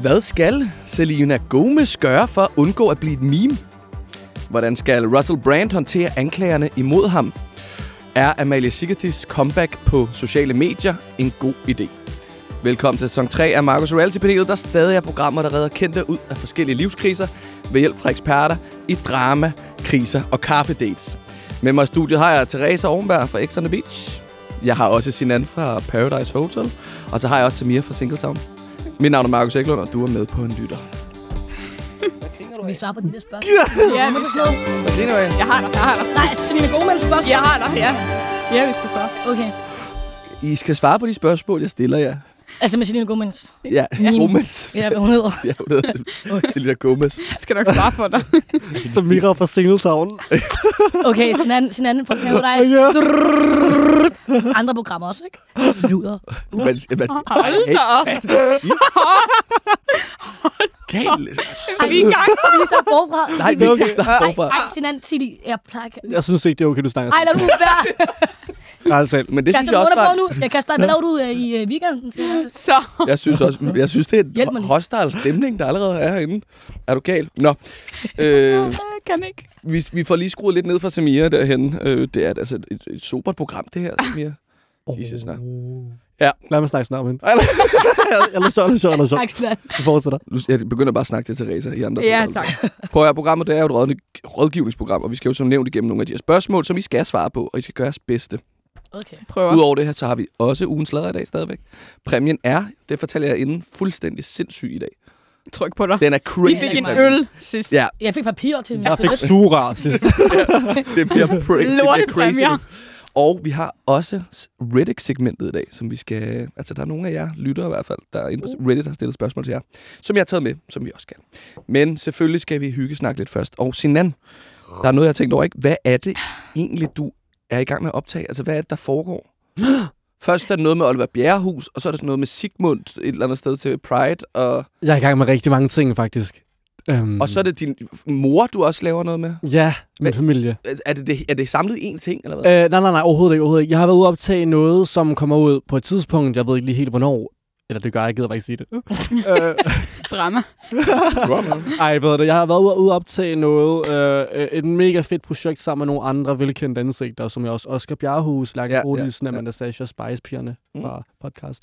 Hvad skal Selena Gomez gøre for at undgå at blive et meme? Hvordan skal Russell Brand håndtere anklagerne imod ham? Er Amalie Sigathis comeback på sociale medier en god idé? Velkommen til sæson 3 af Marcus Reality-panelet, der stadig er programmer, der redder kendte ud af forskellige livskriser ved hjælp fra eksperter i drama, kriser og kaffedates. Med mig i studiet har jeg Teresa Ovenberg fra X on the Beach. Jeg har også Sinan fra Paradise Hotel. Og så har jeg også Samir fra Singletown. Mit navn er Markus Eklund, og du er med på en lytter. Skal vi svare på de der spørgsmål? Ja, Må vi du slå? Hvad griner du af? Jeg har dig, jeg har dig. Nej, Selina Gomez spørgsmål. Jeg har dig, ja. Ja, vi skal svare. Okay. I skal svare på de spørgsmål, jeg stiller jer. Altså med Selina Gomez. Ja, Meme. Gomez. Ja, hvad hun hedder. Ja, hun hedder det lille Gomez. Jeg skal nok svare for dig. Som Mira fra Singletown. Okay, sin anden, sin anden fra Paradise. Ja. Andre programmer også, ikke? Luder. Men, men, Hold da op. Galt. Er vi i gang? Vi starter forfra. Nej, vi kan starte Ej, forfra. ej, sin anden, sig. Jeg plejer ikke. Jeg synes ikke, det er okay, du snakker Ej, lad nu være. Altså, Men det synes Kaster jeg også var... på nu? Skal jeg kaste dig? Hvad laver du øh, i øh, weekenden? Jeg- Så. Jeg synes også, jeg synes, det er en hostile stemning, der allerede er herinde. Er du gal? Nå. Øh, Jeg kan ikke. vi, vi får lige skruet lidt ned fra Samira derhen. Øh, det er altså et, et sobert program, det her, Samira. Jesus, nej. Ja. Lad mig snakke snart, men. Eller så, eller så, eller så. Tak. Du fortsætter. Jeg begynder bare at snakke til Teresa i andre Ja, tak. Prøv at høre, programmet det er jo et rådgivningsprogram, og vi skal jo som nævnt igennem nogle af de her spørgsmål, som I skal svare på, og I skal gøre jeres bedste. Okay. Prøver. Udover det her, så har vi også ugens lader i dag stadigvæk. Præmien er, det fortæller jeg inden, fuldstændig sindssyg i dag. Tryk på dig. Den er Vi crazy. fik en øl sidst. Ja, Jeg fik papir til Jeg fik sugerør sidst. det bliver, pra- det bliver crazy. Og vi har også Reddit-segmentet i dag, som vi skal... Altså, der er nogle af jer lyttere i hvert fald, der er inde på Reddit har stillet spørgsmål til jer, som jeg har taget med, som vi også skal. Men selvfølgelig skal vi hygge snakke lidt først. Og Sinan, der er noget, jeg har tænkt over, ikke? Hvad er det egentlig, du er i gang med at optage? Altså, hvad er det, der foregår? Først er det noget med Oliver Bjerrehus, og så er der sådan noget med Sigmund et eller andet sted til Pride, og, Jeg er i gang med rigtig mange ting, faktisk. Um, og så er det din mor, du også laver noget med. Ja, min Men- familie. Er det, det, er det samlet én ting, eller hvad? Øh, nej, nej, nej, overhovedet ikke, overhovedet ikke. Jeg har været ude at optage noget, som kommer ud på et tidspunkt. Jeg ved ikke lige helt, hvornår. Eller det gør jeg, jeg gider bare ikke sige det. øh, Drama. ej, ved det. Jeg har været ude at optage noget. Øh, et mega fedt projekt sammen med nogle andre velkendte ansigter, som jeg også Oscar Bjerrehus, Lærke Ja, Bodilsen, ja, ja. Amanda Sasha, Spice-pigerne Mm. fra podcast.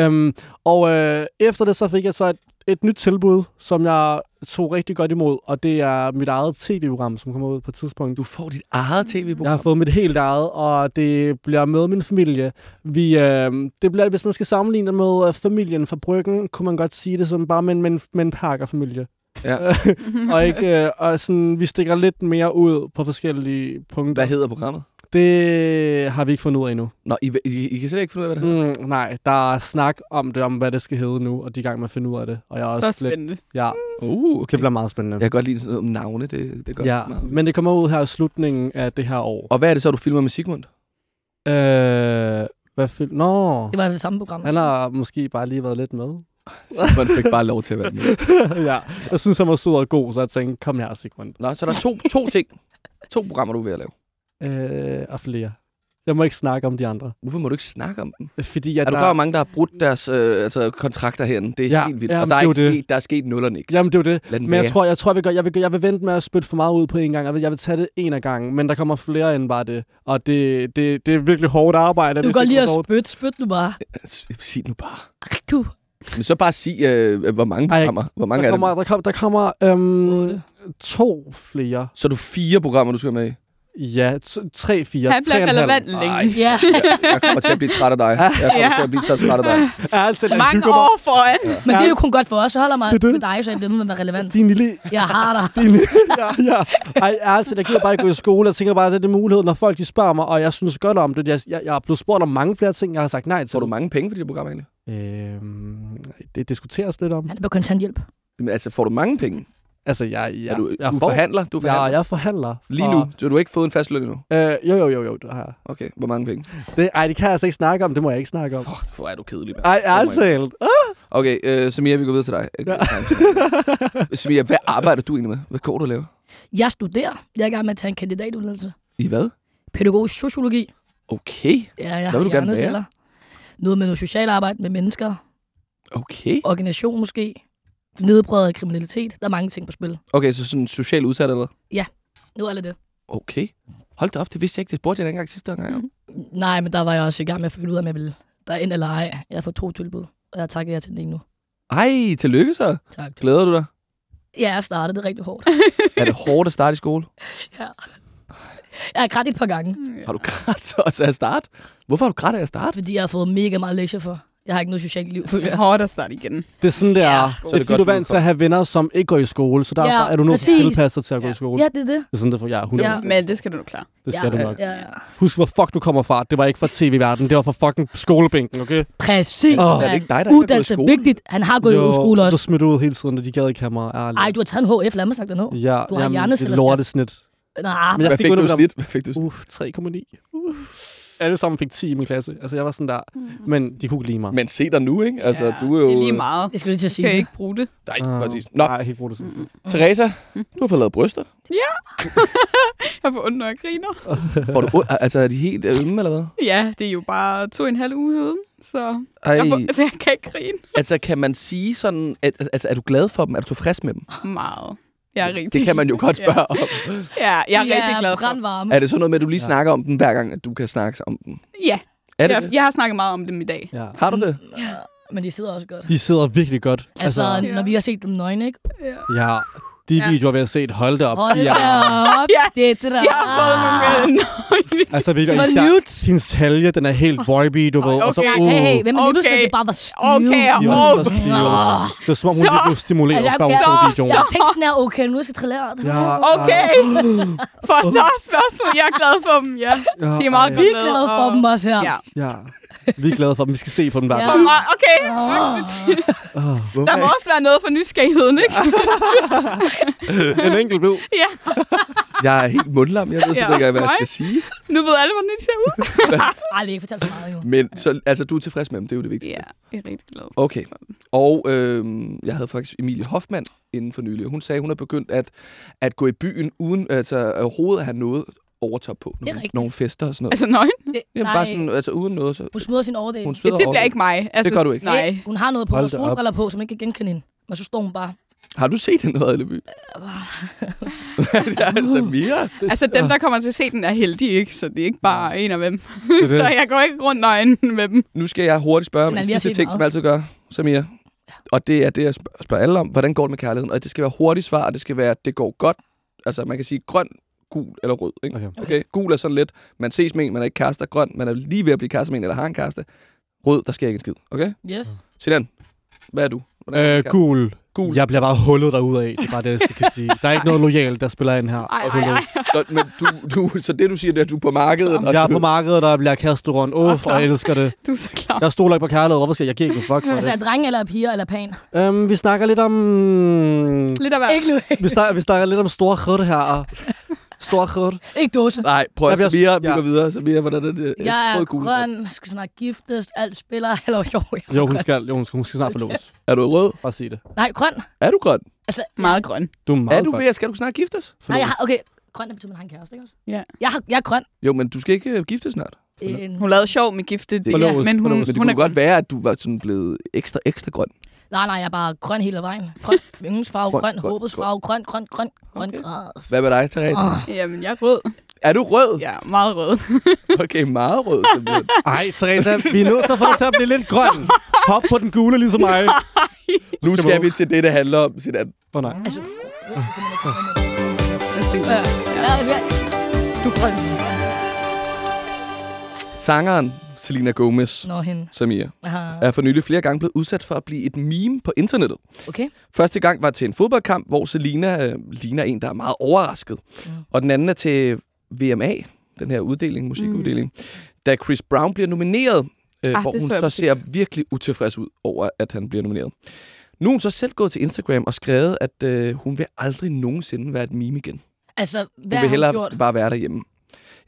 Um, og øh, efter det, så fik jeg så et, et nyt tilbud, som jeg tog rigtig godt imod, og det er mit eget tv-program, som kommer ud på et tidspunkt. Du får dit eget tv-program. Jeg har fået mit helt eget, og det bliver med min familie. Vi, øh, det bliver, hvis man skal sammenligne det med øh, familien fra Bryggen, kunne man godt sige det som bare med, en- med, med en pakkerfamilie. Ja. og ikke, øh, og sådan, vi stikker lidt mere ud på forskellige punkter. Hvad hedder programmet? Det har vi ikke fundet ud af endnu. Nå, I, I, I kan slet ikke finde ud af, hvad det hedder? Mm, nej, der er snak om det, om hvad det skal hedde nu, og de gang med at finde ud af det. Og jeg er Så også lidt, spændende. ja, Uh, okay. det bliver meget spændende. Jeg kan godt lide sådan noget om navne, det, det gør Ja, meget. men det kommer ud her i slutningen af det her år. Og hvad er det så, du filmer med Sigmund? Øh, hvad fil- Nå, Det var det samme program. han har måske bare lige været lidt med. Sigmund fik bare lov til at være med. ja, jeg synes, han var sød og god, så jeg tænkte, kom her, Sigmund. Nå, så der er to, to ting. To programmer, du er ved at lave. Øh, og flere. Jeg må ikke snakke om de andre. Hvorfor må du ikke snakke om dem? Fordi jeg Er du klar, hvor mange, der har brudt deres øh, altså, kontrakter herinde? Det er Ja, helt vildt. ja, og der er, ikke det. sket, der er sket nul og niks. Jamen, det er jo det. Lad Men jeg tror, jeg, tror jeg, vil, gøre- jeg, vil, jeg vil vente med at spytte for meget ud på en gang. Jeg vil, jeg vil tage det en af gangen, men der kommer flere end bare det. Og det, det, det er virkelig hårdt arbejde. Du kan går at dårligt. spytte. Spyt nu bare. S- Sig nu bare. Du. Men så bare sig, øh, hvor mange Ej, programmer. Hvor mange Der er kommer, det? der, kommer, der kommer øhm, to flere. Så er du fire programmer, du skal med i. Ja, t- tre, fire. Han tre og bliver relevant længe. Ja. Jeg, jeg kommer til at blive træt af dig. Jeg kommer Ja. til at blive så træt af dig. Ja, altså, jeg Mange år foran. Men det er jo kun godt for os. Så holder mig Det er det. med dig, så er det må være relevant. Din lille Jeg har dig. Din, ja, ja. Ej, ærligt, jeg gider bare ikke gå i skole. Jeg tænker bare, at det er mulighed, når folk de spørger mig, og jeg synes godt om det. Jeg, jeg, jeg er blevet spurgt om mange flere ting, jeg har sagt nej til. Får du mange penge for de programmer egentlig? Øhm, det diskuteres lidt om. Han er på kontanthjælp. Men altså, får du mange penge? Altså, jeg, jeg, er du, jeg du får- forhandler? Du forhandler? Ja, jeg forhandler. Lige og- nu? Så du har ikke fået en fast løn endnu? Øh, jo, jo, jo, jo, det har jeg. Okay, hvor mange penge? Det, ej, det kan jeg altså ikke snakke om. Det må jeg ikke snakke om. Oh, hvor er du kedelig, mand. Ej, ærligt talt. Ah! Okay, øh, Samia, vi går videre til dig. Ja. Samia, hvad arbejder du egentlig med? Hvad går du og laver? Jeg studerer. Jeg er i gang med at tage en kandidatuddannelse. I hvad? Pædagogisk sociologi. Okay, Ja, jeg Hvad vil har du gerne være? Noget med noget socialt arbejde med mennesker. okay. Organisation måske. Nedbrød kriminalitet. Der er mange ting på spil. Okay, så sådan social udsat eller hvad? Nu er det det. Okay. Hold da op, det vidste jeg ikke. Det spurgte jeg dengang sidste gang. Mhm. Nej, men der var jeg også i gang med at finde ud af, om jeg ville der ind eller ej. Jeg har fået to tilbud, og jeg takker jer til den ene nu. Ej, tillykke så. Tak. Glæder du dig? Ja, jeg startede det rigtig hårdt. Er det hårdt at starte i skole? ja. Jeg har grædt et par gange, Har du grædt også af at starte? Hvorfor har du grædt af at starte? fordi jeg har fået mega meget lektier for. Jeg har ikke noget socialt liv, føler Det er jeg. hårdt at starte igen. Det er sådan, det er. Ja, det så er, er det fordi, godt, du er du vant til at have venner, som ikke går i skole, så derfor Ja, er du nødt til at præcis. tilpasse dig til at gå Ja. i skole. Ja, det er det. Det er sådan, det for ja, 100. Ja. Ja. Men det skal du nok klare. Det skal ja, du nok. Ja, ja. Husk, hvor fuck du kommer fra. Det var ikke fra tv-verden. Det var fra fucking skolebænken, okay? Præcis. Åh. Så er det ikke dig, der i Uddannelse er vigtigt. Han har gået i skole du også. smidt ud hele tiden, og de gad ikke have mig. Ærligt. Ej, du har taget en HF, lad mig sagt det ned. Ja, du har jamen, det lorte snit. Nej, Men jeg fik du snit? Hvad fik du snit? Uh, 3,9. Uh. Alle sammen fik 10 i min klasse. Altså, jeg var sådan der. Mm. Men de kunne ikke lide mig. Men se dig nu, ikke? Altså, ja, du er jo... Det er lige meget. jeg skulle lige til at sige kan det. ikke bruge det. Nej, Ah, præcis. Nå, Nej, jeg kan ikke bruge det. Mm. Teresa, du har fået lavet bryster. Jeg får ondt, når jeg griner. Får du ondt? Altså, er de helt ømme, eller hvad? Ja, det er jo bare to og en halv uge siden, så Ej, jeg, får, så jeg kan ikke grine altså, kan man sige sådan... At, altså, er du glad for dem? Er du tilfreds med dem? meget. Jeg er rigtig... Det kan man jo godt spørge om. Ja, ja jeg er De rigtig glad for. brandvarme. Er det sådan noget med, at du lige Ja. snakker om den, hver gang, at du kan snakke om den? Ja, Er det jeg, det? jeg har snakket meget om dem i dag. Ja. Har du det? Ja, men de sidder også godt. De sidder virkelig godt. Altså, Ja. når vi har set dem nøgne, ikke? Ja. ja, de Ja. videoer, vi har set, hold det op. Hold da er, op. Ja, Det er det der. Jeg har fået nogle øh, altså virkelig, Det var især hendes talje, den er helt boyby, du ved. Og så, Okay. uh, Hey, hey, hvem er okay. Okay. det bare var stive? Okay, var så stive. Åh. Det er som om, hun Så- lige blev stimuleret, Altså, hun jeg- så så- videoen. Så teksten er okay, nu skal jeg trillere det. Ja, Okay. For så spørgsmål. Jeg er glad for dem, ja. ja, De er meget er glade for dem også her. Ja. Ja, vi er glade for dem. Vi skal se på dem hver dag. Okay. Hvorfor Der må også være noget for nysgerrigheden, ikke? En enkelt bid. Ja. Jeg er helt mundlam. Jeg ved slet ikke, hvad jeg skal sige. Nu ved alle, hvordan de ser ud. Ej, vi har ikke fortalt så meget jo. Men så, altså, du er tilfreds med dem. Det er jo det vigtige. Ja, jeg er rigtig glad. Okay. Og øh, jeg havde faktisk Emilie Hoffmann inden for nylig. Hun sagde, hun er begyndt at, at gå i byen uden altså, overhovedet at have noget overtop på. er Nogle, rigtigt. nogle fester og sådan noget. Altså nøgen? Det, Jamen, nej, bare sådan, altså uden noget. Så, hun smider sin overdel. hun Ja, sveder det over bliver ikke mig. Altså, Det gør du ikke. Nej. Hun har noget på Hold og solbriller på, som ikke kan genkende hende. Men så står hun bare. Har du set den noget, Elleby? ja, altså, Mia. Altså, dem, der kommer til at se den, er heldige, ikke? Så det er ikke bare en af dem. det. så jeg går ikke rundt nøgen med dem. Nu skal jeg hurtigt spørge om en sidste ting, meget. som jeg altid gør, Samia. Og det er det, jeg spørger, spørger alle om. Hvordan går det med kærligheden? Og det skal være hurtigt svar, og det skal være, det går godt. Altså, man kan sige grøn, gul eller rød. Ikke? Okay. Okay. Gul er sådan lidt, man ses med en, man er ikke kærester. Grøn, man er lige ved at blive kærester med en, eller har en kæreste. Rød, der sker ikke en skid. Okay? Yes. Silan, hvad er du? Hvordan er Øh, gul. Gul. Jeg bliver bare hullet derud af. Det er bare det, jeg kan sige. Der er ikke noget lojalt, der spiller ind her. Ej, ej, ej. Så, men du, du, så det, du siger, det er, at du er på markedet. Og Jeg er du, på markedet, der bliver kastet rundt. Uff, og jeg elsker det. Du er så klar. Jeg stoler ikke på kærlighed. Hvorfor skal jeg, jeg giver ikke en fuck for Altså, er det? drenge eller piger eller pan? Um, vi snakker lidt om... Lidt af hvert. Ikke nu. Vi snakker, vi snakker lidt om store krød her. Store krød. Ikke dåse. Nej, prøv Jeg at Samia, vi ja. går videre. Samia, hvordan er det? Jeg er grøn, skal snart giftes, alt spiller. Eller jo, jeg er Jo, hun grøn. skal, jo, hun skal, hun skal snart forlås. Er du rød? Bare sig det. Nej, grøn. Er du grøn? Altså, Meget grøn. Du er meget er du grøn. ved, at skal du snart giftes? Nej, jeg har, okay. Grøn, det betyder, at man har en kæreste, ikke også? Ja. Jeg, har, jeg er grøn. Jo, men du skal ikke øh, giftes snart. Øh, Hun lavede sjov med giftet. Forloves, men hun, forloves. Men det hun kunne er godt være, at du var sådan blevet ekstra, ekstra grøn. Nej, nej, jeg er bare grøn hele vejen. Grøn, yndlingens farve, Grøn, grøn, grøn, håbets grøn. farve, grøn, grøn, grøn, grøn Okay. græs. Hvad med dig, Therese? Åh, Jamen, jeg er rød. Er du rød? Ja, meget rød. Okay, meget rød. simpelthen. Ej, Teresa, vi er nødt til at få dig til at blive lidt grøn. Hop på den gule, ligesom mig. nu Skal vi- til det, det handler om. Sinan. Åh oh, nej. altså, Du er grøn. Sangeren Selena Gomez, Nå, hende. Samia, Aha. er for nylig flere gange blevet udsat for at blive et meme på internettet. Okay. Første gang var til en fodboldkamp, hvor Selena øh, ligner en, der er meget overrasket. Mm. Og den anden er til VMA, den her uddeling, musikuddeling, mm. da Chris Brown bliver nomineret, øh, Ah, hvor hun så så ser virkelig utilfreds ud over, at han bliver nomineret. Nu er hun så selv gået til Instagram og skrevet, at øh, hun vil aldrig nogensinde være et meme igen. Altså, hvad Hun vil hun hellere gjort? bare være derhjemme.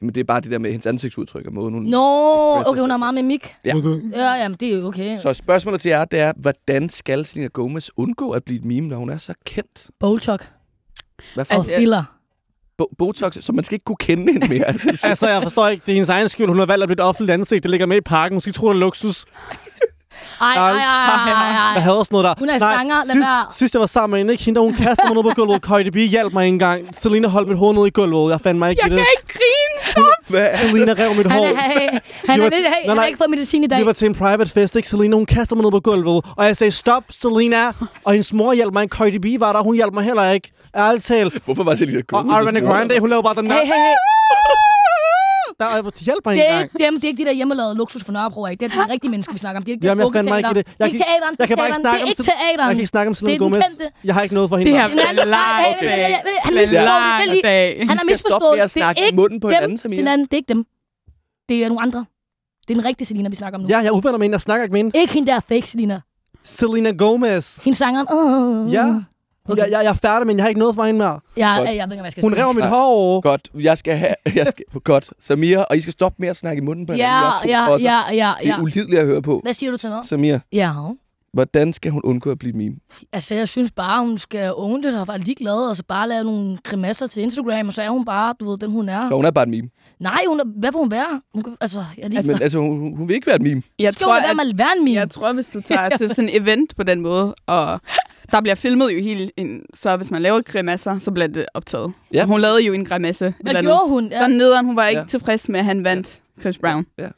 Jamen, det er bare det der med hendes ansigtsudtryk og måden, hun... Nå, expresser okay, hun har meget mimik. Ja. Ja, jamen, det er jo okay. Så spørgsmålet til jer, det er, hvordan skal Selena Gomez undgå at blive et meme, når hun er så kendt? Botox Hvad for Altså, filler. Bo- Botox, så man skal ikke kunne kende hende mere. Altså, jeg forstår ikke. Det er hendes egen skyld. Hun har valgt at blive et offentligt ansigt. Det ligger med i parken. Måske tror det er luksus. Ej, ej, ej, ej, ej. Jeg havde også noget der. Hun er Nej, sanger, lad sidst, være. sidst jeg var sammen med hende, ikke? Hende, hun kastede mig ned på gulvet. Cardi B hjalp mig en gang. Selina holdt mit hoved ned i gulvet. Jeg fandt mig ikke Jeg i det. kan ikke grine. Hvad? Selina rev mit Han, hår. er, han, han, Vi er var- lidt, hey, nej, han har nej. ikke fået medicin i dag. Vi var til en private fest, ikke? Selina, hun kastede mig ned på gulvet. Og jeg sagde, stop, Selina. Og hendes mor hjalp mig. Cardi B var der. Hun hjalp mig heller ikke. Ærligt talt. Hvorfor var det lige så Og Ariana Grande, hun lavede bare den der. Hey, hey, hey. Der er hjælp mig en Det er, gang. ikke dem, det er ikke de der hjemmelavede luksus for Nørrebro, ikke? Det er de rigtige mennesker, vi snakker om. Det er ikke Jamen, jeg fandt mig ikke i det. Det er Jeg teateren. jeg kan bare ikke snakke Det er om ikke teateren. Jeg kan ikke snakke om Selena er Gomez. Jeg har ikke noget for hende. Det her Den anden- bliver en lang Nej, hey, hey, hey, dag. hey, hey, Han har skal stoppe misforstået. med at Det er snakke ikke munden på dem. hinanden, Samir. Det er ikke dem. Det er nogle andre. Det er den rigtige Selina, vi snakker om nu. Ja, jeg er uvenner med hende. Jeg snakker ikke med hende. Ikke hende der fake Selina. Selena Gomez. Hende sangeren. Uh, Ja. Okay. Jeg, jeg, jeg er færdig, men jeg har ikke noget for hende mere. Jeg, Godt. jeg, jeg ved ikke, hvad jeg skal Hun sige. rev mit hår. Godt, jeg skal have... Jeg skal, godt, Samir, og I skal stoppe med at snakke i munden på hinanden. Ja, ja, tosser. ja, ja, Det er ja. ulideligt at høre på. Hvad siger du til noget? Samir, Ja. hvordan skal hun undgå at blive et meme? Altså, jeg synes bare, hun skal own det og være ligeglad, og så bare lave nogle grimasser til Instagram, og så er hun bare, du ved, den hun er. Så hun er bare et meme. Nej, hun er, hvad vil hun være? Hun kan, altså, jeg lige Men altså, hun, hun vil ikke være et meme. Jeg skal tror, hun være at, være en meme. jeg tror, hvis du tager til sådan en event på den måde, og der bliver filmet jo helt en, så hvis man laver grimasser, så bliver det optaget. Ja. Og hun lavede jo en grimasse. Hvad gjorde hun? Ja. Så nederen, hun var ikke Ja. ja. tilfreds med, at han vandt Chris Brown. Øh,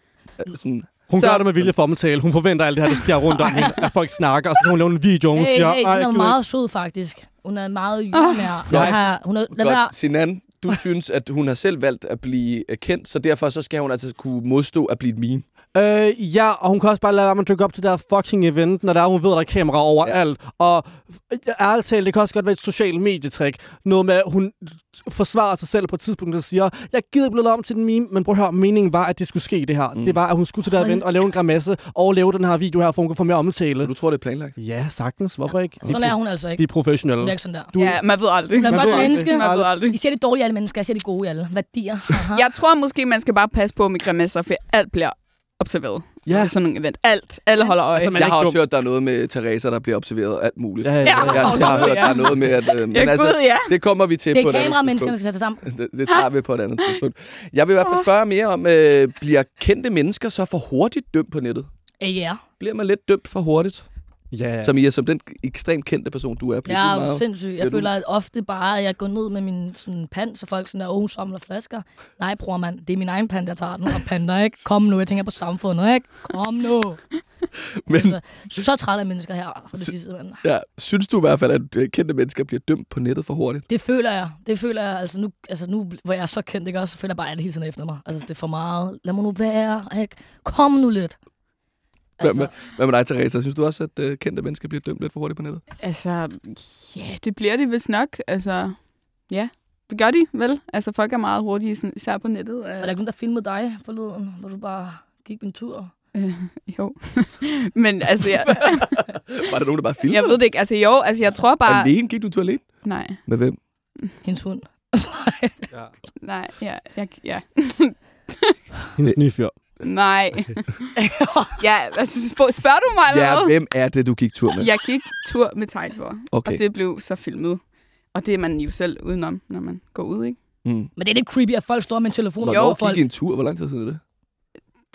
Sådan, Hun Så- gør det med vilje for at tale. Hun forventer alt det her, der sker rundt om hende. At folk snakker, og så kan hun lave en video, og hun Hey, siger, hey, "Ej, hun er meget sød, faktisk. Hun er meget jordnær. Godt. Hun har, hun er, lad godt, Sinan, du synes, at hun har selv valgt at blive kendt, så derfor så skal hun altså kunne modstå at blive et meme. Øh, ja, og hun kan også bare lade være med at dukke op til det der fucking event, når der er, hun ved, der er kamera overalt. Ja. Og øh, ærligt talt, det kan også godt være et socialt medietrik. Noget med, at hun forsvarer sig selv på et tidspunkt, og siger, jeg gider blive om til den meme, men prøv at høre, meningen var, at det skulle ske det her. Mm. Det var, at hun skulle til det her event og lave en grimasse, og lave den her video her, for hun kan få mere omtale. Så du tror, det er planlagt? Ja, sagtens. Hvorfor ikke? Sådan er hun altså De ikke. er professionelle. Hun er ikke sådan der. Du, Ja, man ved aldrig. Hun er Man godt ved aldrig. menneske. Man ved aldrig. I siger det dårlige alle mennesker, jeg siger det gode i alle. Værdier. Aha. Jeg tror måske, man skal bare passe på med grimasser, for alt bliver observeret. Ja. Ja. Sådan nogle event. Alt. Alle holder øje. Altså, Jeg er har også dum. hørt, der er noget med Teresa, der bliver observeret alt muligt. Ja, ja, ja. Jeg, jeg har hørt, der er noget med, at... Øh, men ja, altså, gud, ja. det kommer vi til Det på er et andet tidspunkt. skal sætte sammen. Det, det tager vi på et andet tidspunkt. Jeg vil i hvert fald spørge mere om, øh, bliver kendte mennesker så for hurtigt dømt på nettet? Ja. Bliver man lidt dømt for hurtigt? Ja, Ja. Som I er som den ekstremt kendte person, du er. Bliver Jeg du er meget... sindssyg. bliver Jeg føler at ofte bare, at jeg går ned med min sådan, pand, så folk sådan der, oh, hun samler flasker. Nej, bror mand, det er min egen pand, jeg tager den og pander, ikke? Kom nu, jeg tænker på samfundet, ikke? Kom nu. Men Altså, så træt af mennesker her, for det sidste, mand. ja, synes du i hvert fald, at øh, kendte mennesker bliver dømt på nettet for hurtigt? Det føler jeg. Det føler jeg. Altså nu, altså nu hvor jeg er så kendt, ikke også, så føler jeg bare, at alle hele tiden er efter mig. Altså, det er for meget. Lad mig nu være, ikke? Kom nu lidt. Hvad, Altså, med, hvad med dig, Teresa? Synes du også, at øh, kendte mennesker bliver dømt lidt for hurtigt på nettet? Altså, ja, det bliver de vist nok. Altså, ja. Det gør de, vel? Altså, folk er meget hurtige, sådan, især på nettet. var der ikke nogen, der filmede dig forleden, hvor du bare gik en tur? Øh, jo. Men altså, jeg, Var der nogen, der bare filmede? jeg ved det ikke. Altså, jo, altså, jeg tror bare... Alene? Gik du tur alene? Nej, Med hvem? Hendes hund. nej, ja, jeg, ja. Hendes nye fyr. Nej. ja, altså, spørg, spørger du mig eller Ja, noget? hvem er det, du gik tur med? Jeg gik tur med tight for, Okay. og det blev så filmet. Og det er man jo selv udenom, når man går ud, ikke? Mm. Men det er lidt creepy, at folk står med en telefon og Hvornår lover gik folk. I en tur? Hvor lang tid siden er det?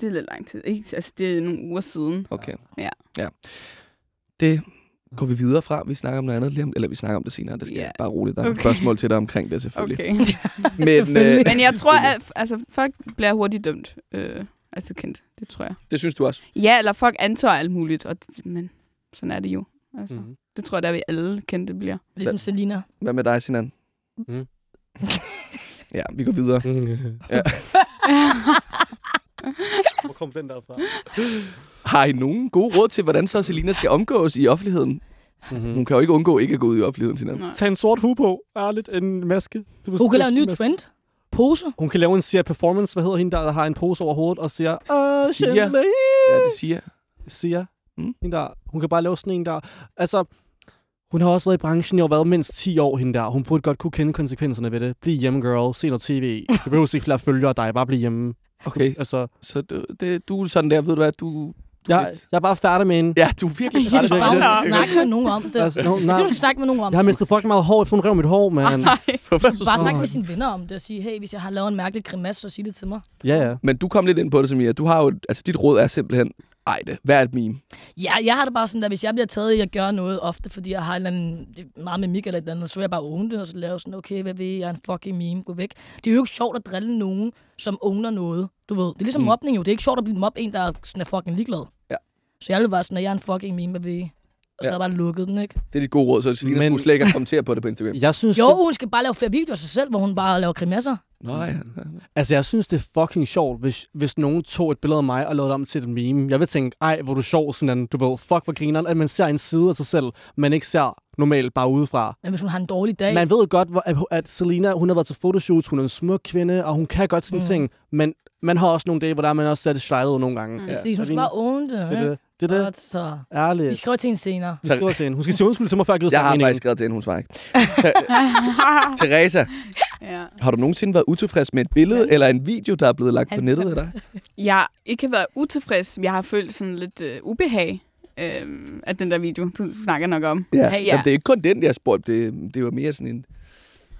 Det er lidt lang tid, ikke? Altså, det er nogle uger siden. Okay. Ja. ja. Det går vi videre fra. Vi snakker om noget andet lige om, eller vi snakker om det senere. Det skal yeah. bare roligt. Der er okay. Okay. spørgsmål til dig omkring det selvfølgelig. Okay. Men, Selvfølgelig. øh, Men jeg tror, at altså, folk bliver hurtigt dømt. Øh, altså kendt, det tror jeg. det synes du også? Ja, eller folk antager alt muligt, og, men sådan er det jo. Altså, Mhm. mm. Det tror jeg, der vi alle kendte bliver. Ligesom Selina. Hvad med dig, Sinan? Mm. Ja, vi går videre. Ja. Hvor kom den derfra? Har I nogen gode råd til, hvordan så Selina skal omgås i offentligheden? Mm-hmm. Hun kan jo ikke undgå ikke at gå ud i offentligheden, Sinan. Nej. Tag en sort hue på. Ærligt. En maske. Du Hun kan lave en ny trend. Pose. Hun kan lave en serie performance. Hvad hedder hende der, der har en pose over hovedet og siger... Ah, Sia. Ja, det siger. Sia. Mm. Hende der. Hun kan bare lave sådan en der. Altså, hun har også været i branchen i år, været mindst 10 år, hende der. Hun burde godt kunne kende konsekvenserne ved det. Bliv hjemme, girl. Se noget tv. Du behøver ikke flere følgere af dig. Bare bliv hjemme. Okay, Altså, så du, det, du er sådan der, ved du hvad, du... du jeg, er- jeg er bare færdig med hende. ja, du er virkelig Jeg du af bare det. skal snakke med nogen om det. Altså, no, Jeg nej, synes, du skal snakke med nogen om jeg har det. mistet fucking meget hår, efter hun rev mit hår, man. Bare snakke med sine venner om det og sige, hey, hvis jeg har lavet en mærkelig grimasse, så sig det til mig. Ja, ja. Men du kom lidt ind på det, Samia. Du har jo, altså dit råd er simpelthen Ej, det. Hvad er et meme? Ja, jeg har det bare sådan, at hvis jeg bliver taget i at gøre noget ofte, fordi jeg har en anden, meget med Mika eller et eller andet, så vil jeg bare own det, og så lave sådan, okay, hvad ved jeg, er en fucking meme, gå væk. Det er jo ikke sjovt at drille nogen, som owner noget, du ved. Det er ligesom Mm. mobning jo, det er ikke sjovt at blive mob en, der er, sådan er fucking ligeglad. Ja. Så jeg vil bare sådan, at jeg er en fucking meme, hvad ved jeg. Og så Ja. har jeg bare lukket den, ikke? Det er dit gode råd, så Selina Men- skulle slet ikke have kommenteret på det på Instagram. Jeg synes, Jo, det, hun skal bare lave flere videoer af sig selv, hvor hun bare laver grimasser. Nå ja. altså, jeg synes, det er fucking sjovt, hvis, hvis nogen tog et billede af mig og lavede det om til et meme. Jeg vil tænke, ej, hvor du sjov, sådan en, du ved, fuck, hvor grineren, at man ser en side af sig selv, man ikke ser normalt bare udefra. Men hvis hun har en dårlig dag, Man ved godt, at, at Selena, hun har været til fotoshoots, hun er en smuk kvinde, og hun kan godt sine Mm. ting, men man har også nogle dage, hvor der er man også ser det slidet nogle gange. Mm. Ja. præcis, hun skal bare own det. Det er det. Det er det. Så. Vi Ærligt. skriver til hende senere. Vi skriver til hende. Hun skal sige undskyld til mig, før jeg gider Jeg har faktisk skrevet til hende, hun svarer ikke. Teresa, ja. har du nogensinde været utilfreds med et billede eller en video, der er blevet lagt på nettet af dig? Jeg har ikke været utilfreds. Jeg har følt sådan lidt øh, ubehag øh, af den der video, du snakker nok om. Ja, Hey, ja. ja. Jamen, det er ikke kun den, jeg har spurgt. Det, det var mere sådan en...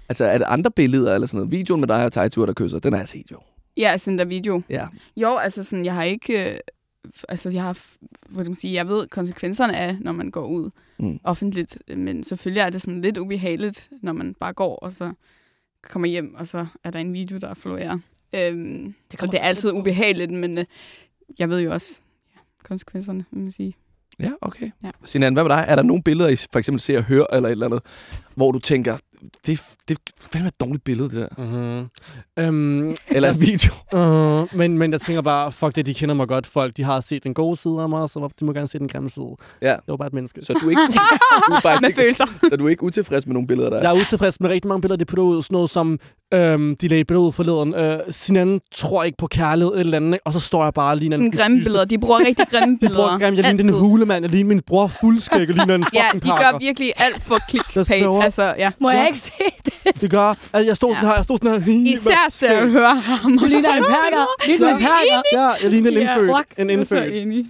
Altså, er det andre billeder eller sådan noget? Videoen med dig og Tejtur, der kysser, den har jeg set jo. Ja, altså den der video. Ja. Jo, altså sådan, jeg har ikke... Øh, altså, jeg har... Hvad man sige? Jeg ved konsekvenserne af, når man går ud Mm. offentligt. Men selvfølgelig er det sådan lidt ubehageligt, når man bare går, og så kommer hjem, og så er der en video, der florerer. Øhm, det så kommer det er altid ubehageligt, men øh, jeg ved jo også ja, konsekvenserne, vil man sige. Ja, okay. Ja. Sinan, hvad med dig? Er der nogle billeder, I for eksempel ser og hører eller et eller andet, hvor du tænker, det, det er fandme et dårligt billede, det der? Mm-hmm. Øhm, Eller en video? uh, men, men jeg tænker bare, fuck det, de kender mig godt. Folk, de har set den gode side af mig, så de må gerne se den grimme side. Ja. Jeg var bare et menneske. Så du er ikke, du er faktisk Med ikke, følelser. så du er ikke utilfreds med nogle billeder, der er? Jeg er utilfreds med rigtig mange billeder, de putter ud. Sådan noget som, øhm, de lagde et billede ud forleden. Øh, Sinan tror ikke på kærlighed eller andet, og så står jeg bare lige Sådan grimme billeder. De bruger rigtig grimme Jeg billeder. bruger grimme. Jeg ligner en hulemand. Jeg ligner min bror fuldskæg. Jeg ligner en Ja, de gør virkelig alt for clickbait. Altså, ja. Må Ja. jeg ikke se det? Det gør. Altså, jeg stod sådan Ja. her. Jeg stod sådan her. Især ser jeg høre ham. Du ligner en perker. Ligner en perker. Ja, jeg ligner en indfødt. En Jeg er så indfødt.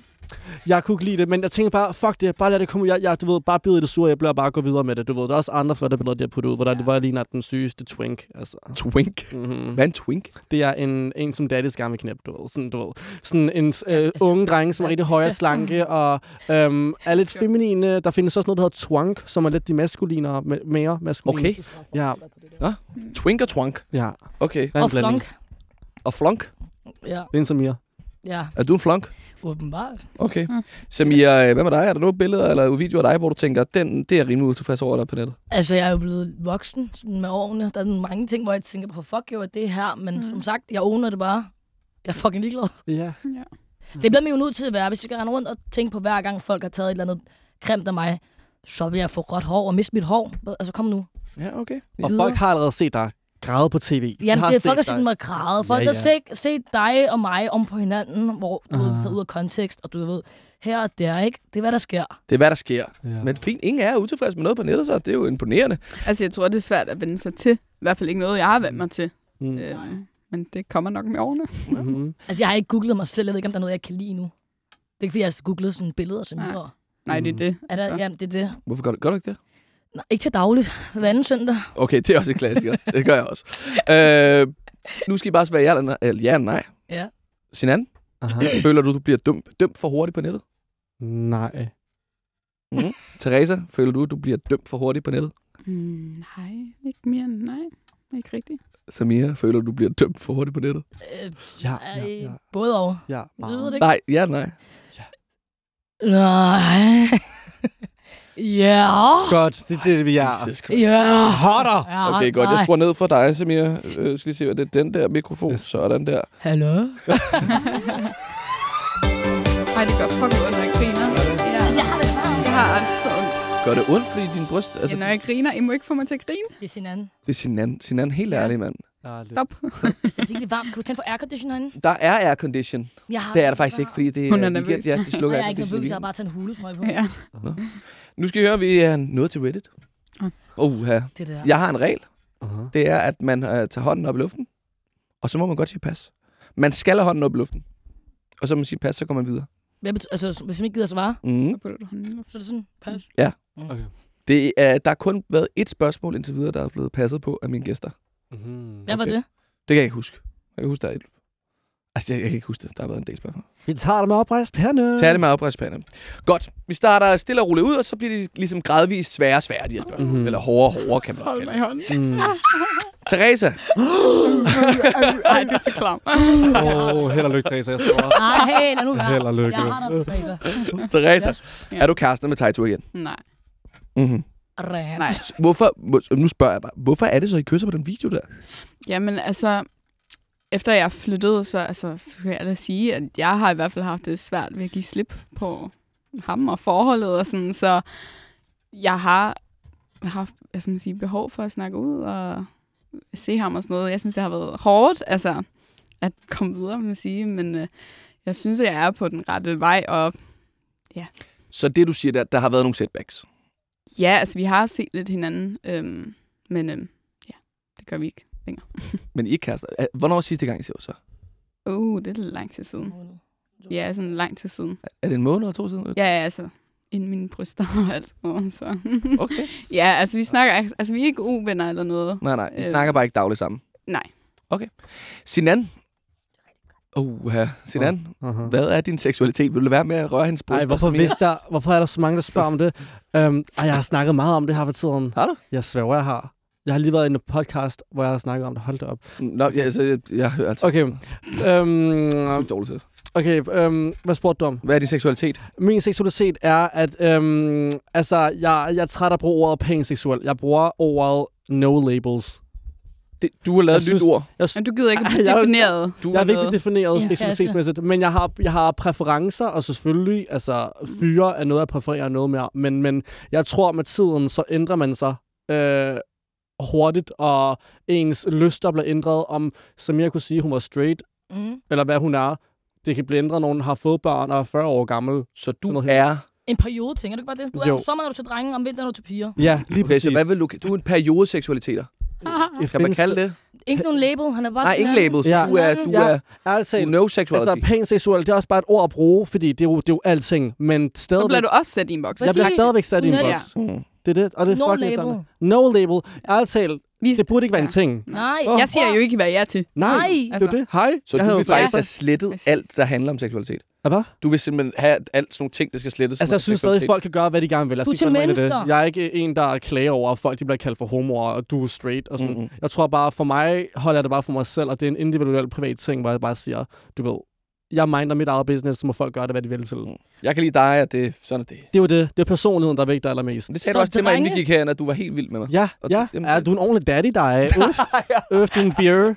Jeg kunne ikke lide det, men jeg tænker bare, fuck det, bare lad det komme ud. Jeg, jeg, du ved, bare bide i det sure, jeg bliver bare gå videre med det. Du ved, der er også andre flotte billeder, de har puttet ud, hvor der, det var jeg ligner den sygeste twink. Altså. Twink? Mm-hmm. Hvad er en twink? Det er en, en som daddys gamle knæp, du ved. Sådan, du ved. Sådan en øh, unge dreng, som er rigtig høj og slanke, og øhm, er lidt feminine. Der findes også noget, der hedder twunk, som er lidt de maskuline, me- mere maskuline. Okay. Ja, Twink og twunk? ja. Okay. Der en Og flonk. Og flonk? Ja, Det er en Samir. Ja, Er du en flonk? åbenbart. Okay. Mm. Samia, øh, hvad med dig? Er der nogle billeder eller videoer af dig, hvor du tænker, den, det er rimelig utilfreds over der på nettet? Altså, jeg er jo blevet voksen med årene. Der er mange ting, hvor jeg tænker på, fuck jo, at det er her. Men Mm. som sagt, jeg owner det bare. Jeg er fucking ligeglad. Ja. Det bliver man jo nødt til at være. Hvis jeg skal rende rundt og tænke på, hver gang folk har taget et eller andet grimt af mig, så vil jeg få gråt hår og miste mit hår. Altså, kom nu. Ja, okay. Og folk har allerede set dig græde på tv. Jamen, har det er folk, dig. set mig græde. Folk, Ja, ja. har set, set dig og mig om på hinanden, hvor du Ah. er taget ud af kontekst, og du ved, her og der, ikke? Det er, hvad der sker. Det er, hvad der sker. Ja. Men fint, ingen er utilfreds med noget på nettet, så det er jo imponerende. Altså, jeg tror, det er svært at vende sig til. I hvert fald ikke noget, jeg har vendt mig til. Mm. Øhm, men det kommer nok med årene. Mm-hmm. Altså, jeg har ikke googlet mig selv. Jeg ved ikke, om der er noget, jeg kan lide nu. Det er ikke, fordi jeg har googlet sådan billeder som Nej. Nej, det er Mm. det. Er der, Altså. ja, det er det. Hvorfor gør du, gør du ikke det? Nej, ikke til dagligt. Hver anden søndag. Okay, det er også en klassiker. det gør jeg også. Øh, nu skal I bare svare ja eller nej. Eller ja eller nej. Ja. Sinan, Aha. føler du, du bliver dømt, dømt for hurtigt på nettet? Nej. Mm. Teresa, føler du, du bliver dømt for hurtigt på nettet? Mm, nej, ikke mere end nej. Ikke rigtigt. Samia, føler du, du bliver dømt for hurtigt på nettet? Øh, Ja, ja, ja, ja. Både og. Ja, Du ved meget. det ikke? Nej, ja nej. Nej. Ja. Godt, det er det, vi er. Ja. Hotter! Ja, Okay, godt. Jeg skruer ned for dig, Samia. Øh, skal vi se, hvad det er den der mikrofon. Yes. Sådan der. Hallo? Ej, det gør fucking ondt, når jeg griner. Ja. Altså, jeg har det bare. Jeg har altså ondt. Gør det ondt, fordi din bryst... Altså, ja, når jeg griner, I må ikke få mig til at grine. Det er sin anden. det er Sinan. Sinan, helt Ja. ærlig, mand. Ja. Stop. Altså, det er virkelig varmt. Kan du tænde for aircondition herinde? Der er aircondition. Har Det er der faktisk ikke, fordi det Hun er weekend. Ja, de slukker jeg er ikke nervøs, jeg har bare taget en huletrøje på. Ja. Nu skal I høre, at vi er nået til Reddit. Ah. Uh, her. Det der. Jeg har en regel. Aha. Det er, at man uh, tager hånden op i luften, og så må man godt sige pas. Man skal have hånden op i luften. Og så må man sige pas, så går man videre. Hvad betyder, altså, hvis man ikke gider svare, Mm. Så du hånden luften. så er det sådan, pas. Okay. Det er, der har kun været et spørgsmål indtil videre, der er blevet passet på af mine gæster. Mm-hmm. Hvad var det? Det kan jeg ikke huske. Jeg kan huske, der er et. Altså, jeg, jeg kan ikke huske det. Der har været en del spørgsmål. Vi tager det med oprejst pande. Tag det med oprejspande. Godt. Vi starter stille og roligt ud, og så bliver det ligesom gradvist sværere og sværere, de her spørgsmål. Mm-hmm. Eller hårdere og hårdere, kan man også Hold mig i det. hånden. Mm. Teresa, Ej, det er så klam. Åh, oh, held og lykke, Teresa. Jeg står. Nej, hey, lad nu. Held og lykke. Jeg har dig, Teresa. Teresa, er du kærester med Taito igen? Nej, Mm-hmm. Ren. nej. Hvorfor, nu spørger jeg bare, hvorfor er det så, I kysser på den video der? Jamen, altså, efter jeg flyttede, så, altså, så skal jeg da sige, at jeg har i hvert fald haft det svært ved at give slip på ham og forholdet og sådan, så jeg har haft skal man sige, behov for at snakke ud og se ham og sådan noget. Jeg synes, det har været hårdt, altså, at komme videre, man sige, men øh, jeg synes, at jeg er på den rette vej, og Så det, du siger, der, der har været nogle setbacks. ja, altså, vi har set lidt hinanden, øhm, men øhm, ja, det gør vi ikke længere. Men I er ikke kærester. Er- Hvornår var sidste gang, I så så? Uh, det er lang tid siden. Ja, sådan lang tid siden. Er det en måned eller to siden? Ja, ja, altså, inden mine bryster og alt sådan noget, så. Okay. ja, altså, vi snakker, altså, vi er ikke uvenner eller noget. Nej, nej. I Øh. snakker bare ikke dagligt sammen. Nej. Sinan. Oh, ja. Sinan, Uh-huh. hvad er din seksualitet? Vil du være med at røre hendes bryst? Ej, hvorfor, vidste jeg, hvorfor er der så mange, der spørger om det? Um, ej, jeg har snakket meget om det her for tiden. Har du? Jeg sværger, jeg har. Jeg har lige været i en podcast, hvor jeg har snakket om det. Hold da op. Nå, ja, altså, jeg, jeg hører altså. Okay. Sygt dårligt til. okay, um, hvad spurgte du om? Hvad er din seksualitet? Min seksualitet er, at um, altså, jeg, jeg er træt af at bruge ordet panseksuel. Jeg bruger ordet no labels. Det, du har lavet Jeg et nyt ord. Jeg, Men du gider ikke at blive defineret. Du jeg er virkelig defineret en seksualitetsmæssigt, men jeg har, jeg har præferencer, og selvfølgelig, altså, fyre er noget, jeg præfererer noget mere. Men, men jeg tror, med tiden, så ændrer man sig øh, hurtigt, og ens lyster bliver ændret, om Samir kunne sige, hun var straight, Mm. eller hvad hun er. Det kan blive ændret, når hun har fået børn og er 40 år gammel. Så du er... En periode, tænker du ikke bare det? Du er Jo. om sommeren er du til drenge, om vinteren er du til piger. Ja, lige præcis. så hvad vil du... Du er en periodeseksualiteter. Det Kan man Altså, kalde det? Ikke nogen label, han er bare Nej, ingen her. labels. Ja. Du er... Du Ja. er... Ærligt Du er no altså, sexuality. panseksuel, det er også bare et ord at bruge, fordi det er jo, det er jo alting. Men Så stadigvæk, bliver du også sat i en boks. Jeg bliver stadigvæk sat i en boks. Mm. Det er det, og det er No fucking label. irriterende. No label. Ærligt talt, Vi, det burde ikke være en Ja. ting. Nej, Åh. jeg siger jo ikke, hvad jeg er til. Nej, Nej. det er jo det. Hej. Så Jeg du vil faktisk Ja. have slettet alt, der handler om seksualitet? Hvad? Du vil simpelthen have alt sådan nogle ting, der skal slettes? Altså, jeg synes stadig, at folk kan gøre, hvad de gerne vil. Os Du er til i det. mennesker. Jeg er ikke en, der klager over, at folk de bliver kaldt for homoer, og du er straight og sådan. Mm-mm. Jeg tror bare, for mig holder jeg det bare for mig selv, og det er en individuel privat ting, hvor jeg bare siger, du ved, jeg minder mit eget business, så må folk gøre det, hvad de vil til. Mm. Jeg kan lide dig, og det, sådan er det. Det er jo det. Det er personligheden, der vægter allermest. Det sagde Så du også til mig, inden vi gik herind, at du var helt vild med mig. Ja, Og ja. det- jamen, er det- du en ordentlig daddy, dig? Øf, øf, din beer.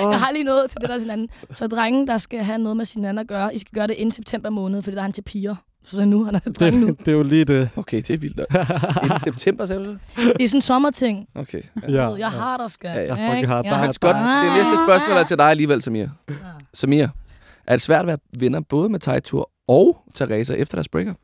Oh. Jeg har lige noget til det der sin anden. Så drenge, der skal have noget med sin anden at gøre, I skal gøre det inden september måned, fordi der er han til piger. Så det er nu, han er drenge nu. Det, det er jo lige det. Okay, det er vildt. nok. Inden september, sagde du det? Det er sådan en sommerting. Okay. Ja, Jeg har der skal. Ja, ja. Jeg fucking har dig. Jeg. Det næste spørgsmål er til dig alligevel, Samir. Ja. Samir, er det svært at være venner både med Tejtur og Teresa efter deres breakup?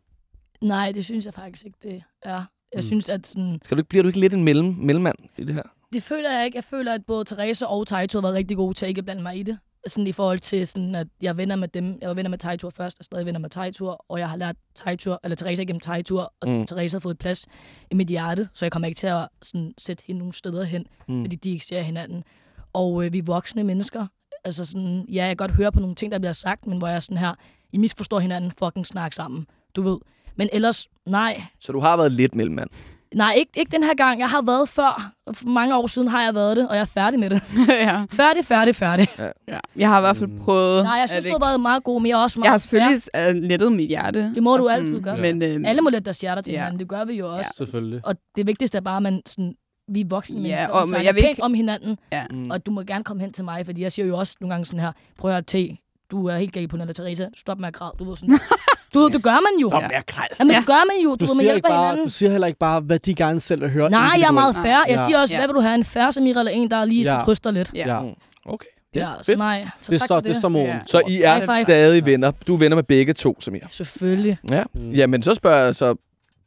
Nej, det synes jeg faktisk ikke, det er. Jeg Mm. synes, at sådan, Skal du ikke, bliver du ikke lidt en mellem, mellemmand i det her? det føler jeg ikke. Jeg føler, at både Therese og Taito har været rigtig gode til at ikke blande mig i det. Sådan i forhold til, sådan, at jeg er venner med dem. Jeg var venner med Taito først, og stadig venner med Taito, og jeg har lært Taito, eller Therese igennem Taito, og Mm. Therese har fået et plads i mit hjerte, så jeg kommer ikke til at sådan, sætte hende nogle steder hen, mm. fordi de ikke ser hinanden. Og øh, vi er voksne mennesker. Altså sådan, ja, jeg kan godt høre på nogle ting, der bliver sagt, men hvor jeg er sådan her, I misforstår hinanden, fucking snak sammen, du ved. Men ellers, nej, Så du har været lidt mellemmand. Nej, ikke, ikke den her gang. Jeg har været før. For mange år siden har jeg været det, og jeg er færdig med det. ja. Færdig, færdig, færdig. ja. Jeg har i hvert fald Mm. prøvet. Nej, jeg synes, det du har været meget god, men jeg også meget Jeg har selvfølgelig øh, lettet mit hjerte. Det må du sådan, altid gøre. Men, øh, Alle må lette deres hjerter til Ja. hinanden. Det gør vi jo også. Selvfølgelig. Og det vigtigste er bare, at man sådan, vi er voksne Ja, mennesker. og vi men snakker jeg vil ikke- om hinanden, ja. Mm. og du må gerne komme hen til mig, fordi jeg siger jo også nogle gange sådan her, prøv at høre, te, du er helt galt på den, eller Teresa, stop med at græde. Du ved sådan, du ved, det gør man jo. Stop med at græde. Ja. det gør man jo. Du, Du man siger, ikke bare, hinanden. du siger heller ikke bare, hvad de gerne selv vil høre. Nej, jeg er meget fair. Jeg Ja. siger også, Ja. hvad vil du have? En fair Samira eller en, der lige skal Ja. trøste dig lidt? Ja. Ja. Mm. Okay. Ja, så nej. Så Det står, for det står målen. Ja. Så I er High stadig venner. Du er venner med begge to, Samir. Selvfølgelig. Ja. Mm. Jamen, så spørger jeg så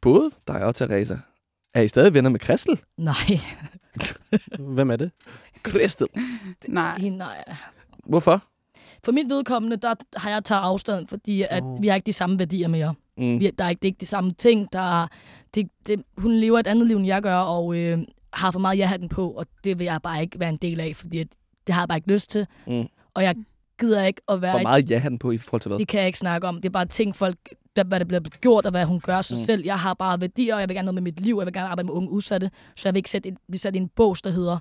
både dig og Teresa. Er I stadig venner med Kristel? Nej. Hvem er det? Kristel. Nej. Hende, nej. Hvorfor? For mit vedkommende, der har jeg taget afstand, fordi at Åh. vi har ikke de samme værdier mere. Mm. Vi, der er ikke, det er ikke de samme ting. Der er, det, det, hun lever et andet liv, end jeg gør, og øh, har for meget ja den på, og det vil jeg bare ikke være en del af, fordi at, det har jeg bare ikke lyst til. Mm. Og jeg gider ikke at være Hvor meget ja han på i forhold til hvad? Det kan jeg ikke snakke om. Det er bare ting, folk, der, hvad der bliver gjort, og hvad hun gør sig Mm. mm. selv. Jeg har bare værdier, og jeg vil gerne noget med mit liv, jeg vil gerne arbejde med unge udsatte, så jeg vil ikke sætte et, blive sat i en bås, der hedder,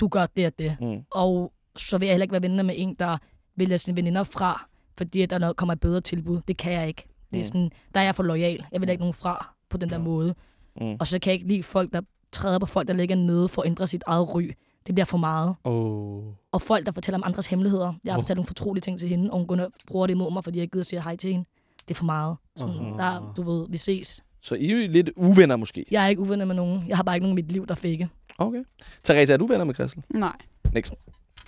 du gør det og det. Mm. Og så vil jeg heller ikke være venner med en, der vælger sine veninder fra, fordi at der noget, kommer et bedre tilbud. Det kan jeg ikke. Det er Mm. sådan, der er jeg for lojal. Jeg vil ikke nogen fra på den der måde. Mm. Og så kan jeg ikke lide folk, der træder på folk, der ligger nede for at ændre sit eget ry. Det bliver for meget. Oh. Og folk, der fortæller om andres hemmeligheder. Jeg har Åh. fortalt nogle fortrolige ting til hende, og hun bruger det imod mig, fordi jeg ikke gider sige hej til hende. Det er for meget. Sådan, der, du ved, vi ses. Så I er lidt uvenner måske? Jeg er ikke uvenner med nogen. Jeg har bare ikke nogen i mit liv, der er fake. Okay. Therese, er du venner med Christel? Nej. Nixon.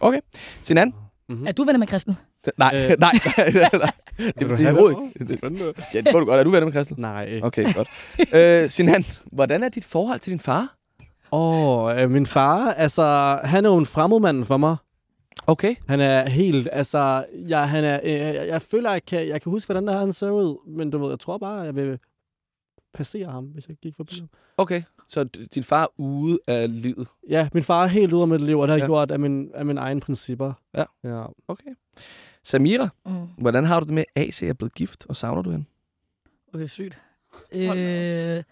Okay. Sinan? Mm-hmm. Er du venner med Christen? Nej, Øh. nej, nej, nej, nej. Det, det, det er overhovedet ikke. Det- Ja, det må du godt. Er du venner med Christel? Nej. Okay, godt. Øh, Sinan, hvordan er dit forhold til din far? Åh, oh, øh, min far, altså, han er jo en fremmedmand for mig. Okay. Han er helt, altså, jeg, han er, øh, jeg, jeg føler, jeg kan, jeg kan huske, hvordan det er, han ser ud, men du ved, jeg tror bare, jeg vil passere ham, hvis jeg gik forbi ham. Okay. Så din far er ude af livet. Ja, min far er helt ude af mit liv, og det har Ja. gjort af, min, af mine egne principper. Ja. ja. Okay. Samira, Mm. hvordan har du det med, at AC er blevet gift, og savner du hende? Okay, sygt. Øh,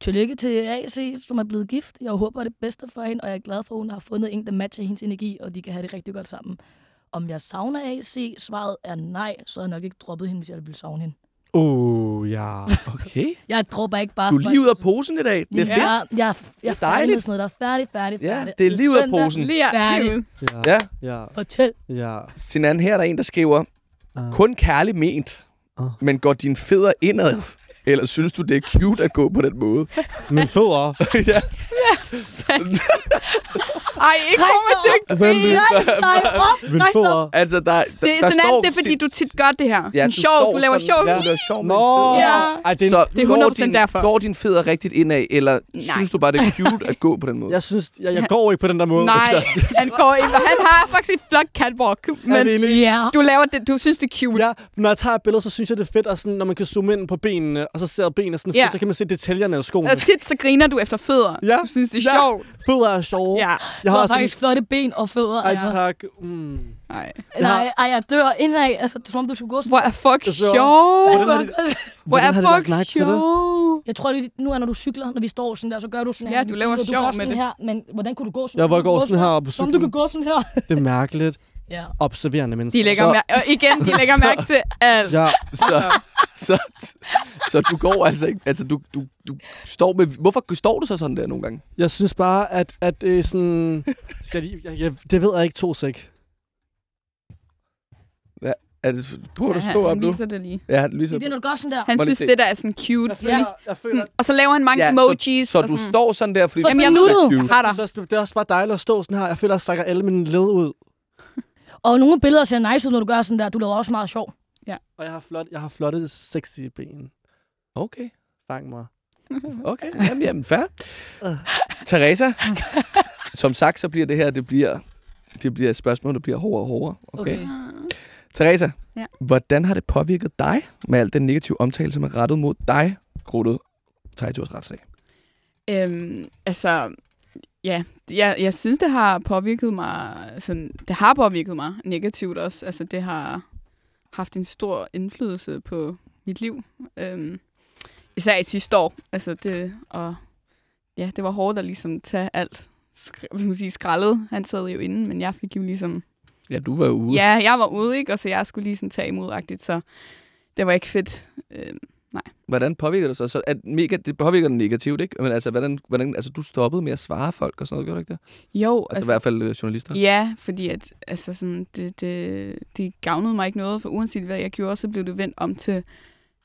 tillykke til AC, som er blevet gift. Jeg håber det bedste for hende, og jeg er glad for, at hun har fundet en, der matcher hendes energi, og de kan have det rigtig godt sammen. Om jeg savner AC, svaret er nej, så havde jeg nok ikke droppet hende, hvis jeg ville savne hende. Uh, ja. Okay. Jeg dropper ikke bare... Du er lige ud af posen i dag. Det er Ja, fedt. jeg, jeg, jeg er Det er færdig med dejligt. sådan noget, der er færdig, færdig, Ja, færdig. det er lige ud af posen. Lige Færdig. Ja. Ja. Ja. Fortæl. Ja. Sinan, her er der en, der skriver, Uh. kun kærligt ment, Ah. men går din fædre indad? Eller synes du, det er cute at gå på den måde? Min fødder. ja. Ej, ikke mig til at grine. Nej, nej, op. Fødder. Altså, der, der, Det der er sådan, står det er fordi, du tit gør det her. Ja, Sådan sjov, du laver sjov. Ja, du laver sjov Nå. Ja. Ej, det er, Så Det er går 100% din, derfor. Går din fædre rigtigt indad, eller Nej. synes du bare, det er cute at gå på den måde? jeg synes, jeg, jeg går ikke på den der måde. Nej, han går ind, og han har faktisk et flot catwalk. Men? Ja. du laver det, du synes, det er cute. Ja, når jeg tager et billede, så synes jeg, det er fedt, at sådan, når man kan zoome ind på benene, og så ser benene sådan, Ja. så kan man se detaljerne af skoene. Og tit så griner du efter fødder. Ja. Du synes, det er Ja. sjovt. Fødder er sjove. Ja. Jeg Du har har sådan... faktisk flotte ben og fødder. Ej, ja. tak. Mm. Nej. Nej, ej, jeg dør indad. Altså, det er som om, du skulle gå sådan. Hvor er fuck er de- Hvor er fuck sjovt. Jeg tror, det nu er, når du cykler, når vi står sådan der, så gør du sådan Ja, her. du laver du sjov med sådan det. Her, men hvordan kunne du gå sådan Jeg var du går gå sådan her på Som du kan cyklen. gå sådan her. Det er mærkeligt. Ja. Observerende mennesker. De lægger Så- mær- og igen, de lægger mærke til alt. Ja, Så, så, så du går altså ikke... Altså, du, du, du står med... Hvorfor står du så sådan der nogle gange? jeg synes bare, at, at det er sådan... Skal de, jeg, jeg, det ved jeg ikke to sek. Er det, prøv at Ja, stå op han nu. viser det lige. Ja, Det lige så... er det, når du gør sådan der. Han Må synes, det der er sådan cute. Jeg føler, Sådan, jeg føler, sådan, og så laver han mange Ja, emojis. Så og du sådan. står sådan der, fordi... For Jamen, jeg sådan ved nuttet. Cute. Har der. jeg synes, det er også bare dejligt at stå sådan her. Jeg føler, at jeg strækker alle mine led ud. Og nogle billeder ser nice ud, når du gør sådan der. Du laver også meget sjov. Og jeg har, flot, jeg har flotte, sexy ben. Okay, Fang mig. okay. Jamen, jamen fair. Øh. Teresa, som sagt, så bliver det her, det bliver, det bliver et spørgsmål, der bliver hårdere og hårdere. Okay. okay. Teresa, Ja. hvordan har det påvirket dig med al den negative omtale, som er rettet mod dig, grundet Tejturs retssag? Øhm, altså, ja, jeg, jeg synes, det har påvirket mig, sådan, det har påvirket mig negativt også. Altså, det har haft en stor indflydelse på mit liv. Øhm, især i sidste år. Altså, det, og ja, det var hårdt at ligesom tage alt, skal man sige, skraldet. Han sad jo inde, men jeg fik jo ligesom Ja, du var ude. Ja, jeg var ude, ikke? Og så jeg skulle lige sådan tage imodagtigt, så det var ikke fedt. Øhm, Hvordan påvirker det så? så at mega, det påvirker den negativt, ikke? Men altså, hvordan, hvordan, altså, du stoppede med at svare folk og sådan noget, gjorde du ikke det? jo, Altså, altså i hvert fald øh, journalister. Ja, fordi at, altså sådan, det, det, det gavnede mig ikke noget, for uanset hvad jeg gjorde, så blev det vendt om til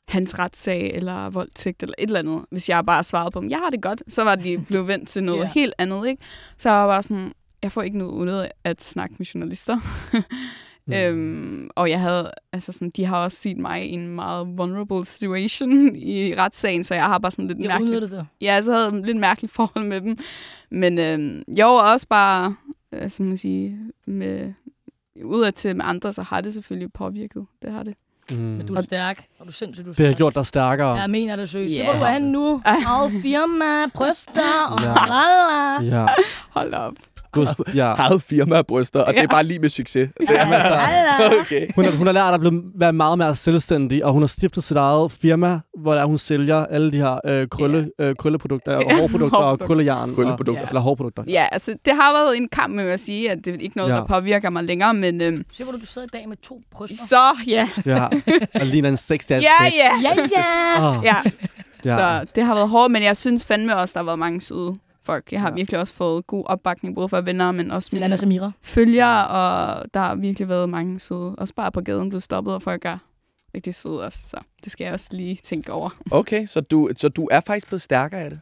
hans retssag, eller voldtægt, eller et eller andet. Hvis jeg bare svarede på dem, jeg har det godt, så var de blevet vendt til noget yeah. helt andet, ikke? Så jeg var bare sådan, jeg får ikke noget ud af at snakke med journalister. Mm. øhm, og jeg havde, altså sådan, de har også set mig i en meget vulnerable situation i retssagen, så jeg har bare sådan lidt Jeg mærkeligt det. ja, så havde jeg lidt mærkeligt forhold med dem. Men øh, jo, også bare, øh, som man sige, med, udadtil med andre, så har det selvfølgelig påvirket. Det har det. Mm. Men du er stærk, og du er sindssygt, du er Det har gjort dig stærkere. Jeg mener det seriøst. Yeah. Hvor du er nu. Eget firma, bryster og Ja. Ja. Hold op. Gud, ja. Eget firma af bryster, og det er Ja. bare lige med succes. Det Ja, er ja. okay. Hun, har, hun har lært at blive, være meget mere selvstændig, og hun har stiftet sit eget firma, hvor der hun sælger alle de her øh, krølle, øh, krølleprodukter, Ja, ja. hårprodukter og krøllejern. Krølleprodukter. Og, eller hårprodukter. Ja, altså, det har været en kamp med at sige, at det er ikke noget, Ja. der påvirker mig længere, men øhm, Se, hvor du sidder i dag med to bryster. så ja. Ja, og ligner en sexy Ja, ja. Ja, ja! Oh, ja. ja. Så det har været hårdt, men jeg synes fandme også, der har været mange søde folk. Jeg har Ja. virkelig også fået god opbakning, både fra venner, men også Selena mine Samira. følgere, og der har virkelig været mange søde. Også bare på gaden blevet stoppet, og folk er rigtig søde også, så det skal jeg også lige tænke over. Okay, så du, så du er faktisk blevet stærkere af det?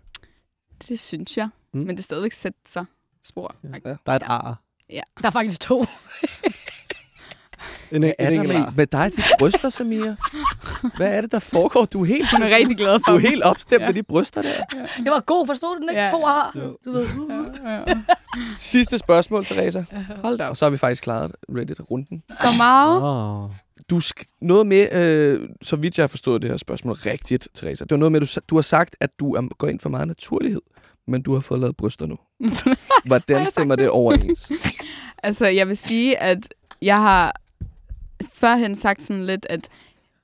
Det synes jeg, Mm. men det stadigvæk sætter sig spor. Ja. Ja. Der er et ar. Der er faktisk to. En, Hvad en er der med, ar. med dig de bryster, Samia? Hvad er det, der foregår? Du er helt, Hun er rigtig glad for du er helt opstemt Ja. med de bryster der. Det var god, forstod du den ikke? Ja. To har. Du ved. Ja, ja. Sidste spørgsmål, Teresa. Hold da op. Og så har vi faktisk klaret Reddit-runden. Så meget. Du sk- noget med, øh, så vidt jeg har forstået det her spørgsmål rigtigt, Teresa, det var noget med, at du, du har sagt, at du er, går ind for meget naturlighed, men du har fået lavet bryster nu. Hvordan stemmer det overens? Altså, jeg vil sige, at jeg har førhen sagt sådan lidt, at,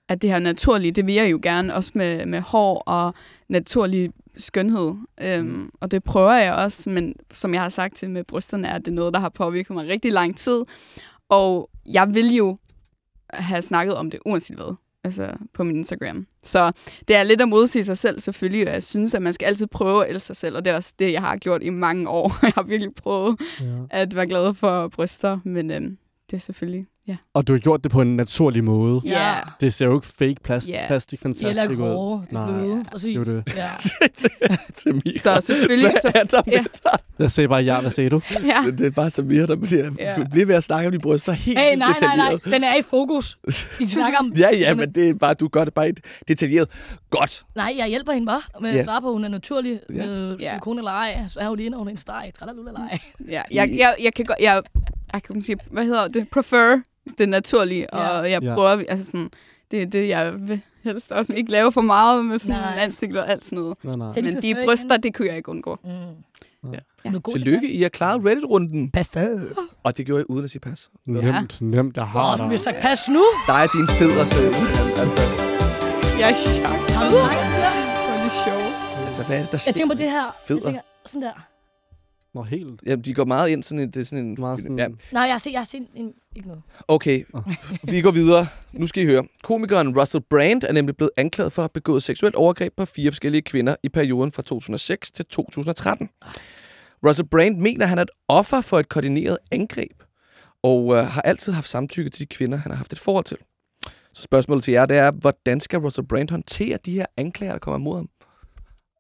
at det her naturlige, det vil jeg jo gerne, også med, med hår og naturlig skønhed. Øhm, og det prøver jeg også, men som jeg har sagt til med brysterne, er det noget, der har påvirket mig rigtig lang tid. Og jeg vil jo have snakket om det uanset hvad, altså på min Instagram. Så det er lidt at modsige sig selv selvfølgelig, og jeg synes, at man skal altid prøve at elske sig selv, og det er også det, jeg har gjort i mange år. Jeg har virkelig prøvet Ja. at være glad for bryster, men øhm, det er selvfølgelig, ja. Og du har gjort det på en naturlig måde. Ja. Det ser jo ikke fake plast, Ja. plastik fantastisk ud. hårde. Det er Nej. bløde. Præcis. Det er jo det. Ja. Samira. Så selvfølgelig, Hvad så, er der med ja. dig? Jeg sagde bare ja, hvad sagde du? ja. Det er bare Samira, der bliver, Ja. bliver ved at snakke om de bryster helt Hey, nej, nej, nej. detaljeret. Den er i fokus. I snakker om... Ja, ja, men det er bare, du gør det bare et detaljeret. Godt. Nej, jeg hjælper hende bare med Ja. at svare på, at hun er naturlig Ja. med Ja. silikone eller ej. Så er hun lige, hun er en streg. Tralala eller ej. ja. Jeg, jeg, jeg kan godt, jeg, jeg kan sige, hvad hedder det, prefer det naturlige, og jeg Ja. prøver, altså sådan, det er det, jeg vil helst også ikke lave for meget med sådan Nej. ansigt og alt sådan noget. Nej, nej. Men de bryster, det kunne jeg ikke undgå. Mm. Ja. Er til Tillykke, I har klaret Reddit-runden. Perfekt. Og det gjorde jeg uden at sige pas. Nemt, nemt, jeg har Åh, skulle vi dig. have sagt pas nu? Der er din feder så altså, Jeg er chok. Har du sagt det der? Det lidt sjovt. altså, hvad er det, der Jeg tænker på det her. Fed. Jeg tænker, sådan der. Nå, helt. Jamen, de går meget ind sådan en... Det er sådan en Meget sådan- ja. Nej, jeg har set, jeg har set en, ikke noget. Okay, vi går videre. Nu skal I høre. Komikeren Russell Brand er nemlig blevet anklaget for at have begået seksuelt overgreb på fire forskellige kvinder i perioden fra 2006 til 2013. Russell Brand mener, at han er et offer for et koordineret angreb, og øh, har altid haft samtykke til de kvinder, han har haft et forhold til. Så spørgsmålet til jer, det er, hvordan skal Russell Brand håndtere de her anklager, der kommer mod ham?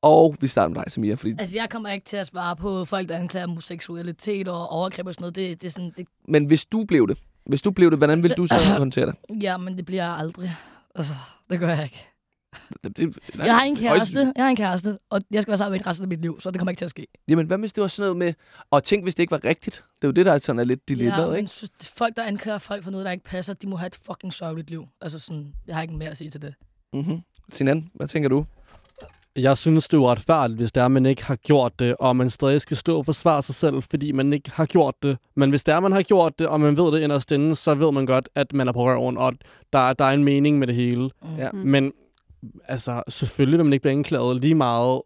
Og vi starter med dig, Samia, fordi... Altså, jeg kommer ikke til at svare på folk, der anklager for seksualitet og overgreb og sådan noget. Det, det er sådan, det, Men hvis du blev det, hvis du blev det, hvordan vil du så håndtere det? ja, men det bliver jeg aldrig. Altså, det gør jeg ikke. det, det Jeg har en kæreste, jeg har en kæreste, og jeg skal være sammen med resten af mit liv, så det kommer ikke til at ske. Jamen, hvad hvis det var sådan noget med... Og tænk, hvis det ikke var rigtigt. Det er jo det, der er sådan er lidt dilemmaet, ja, ikke? men synes, folk, der anklager folk for noget, der ikke passer, de må have et fucking sørgeligt liv. Altså sådan, jeg har ikke mere at sige til det. Mm-hmm. Sinan, hvad tænker du? Jeg synes, det er uretfærdigt, hvis det er, man ikke har gjort det, og man stadig skal stå og forsvare sig selv, fordi man ikke har gjort det. Men hvis det er, man har gjort det, og man ved det inderst inde, så ved man godt, at man er på røven, og der, der er en mening med det hele. Mm. Ja. Mm. Men altså, selvfølgelig vil man ikke blive anklaget lige meget,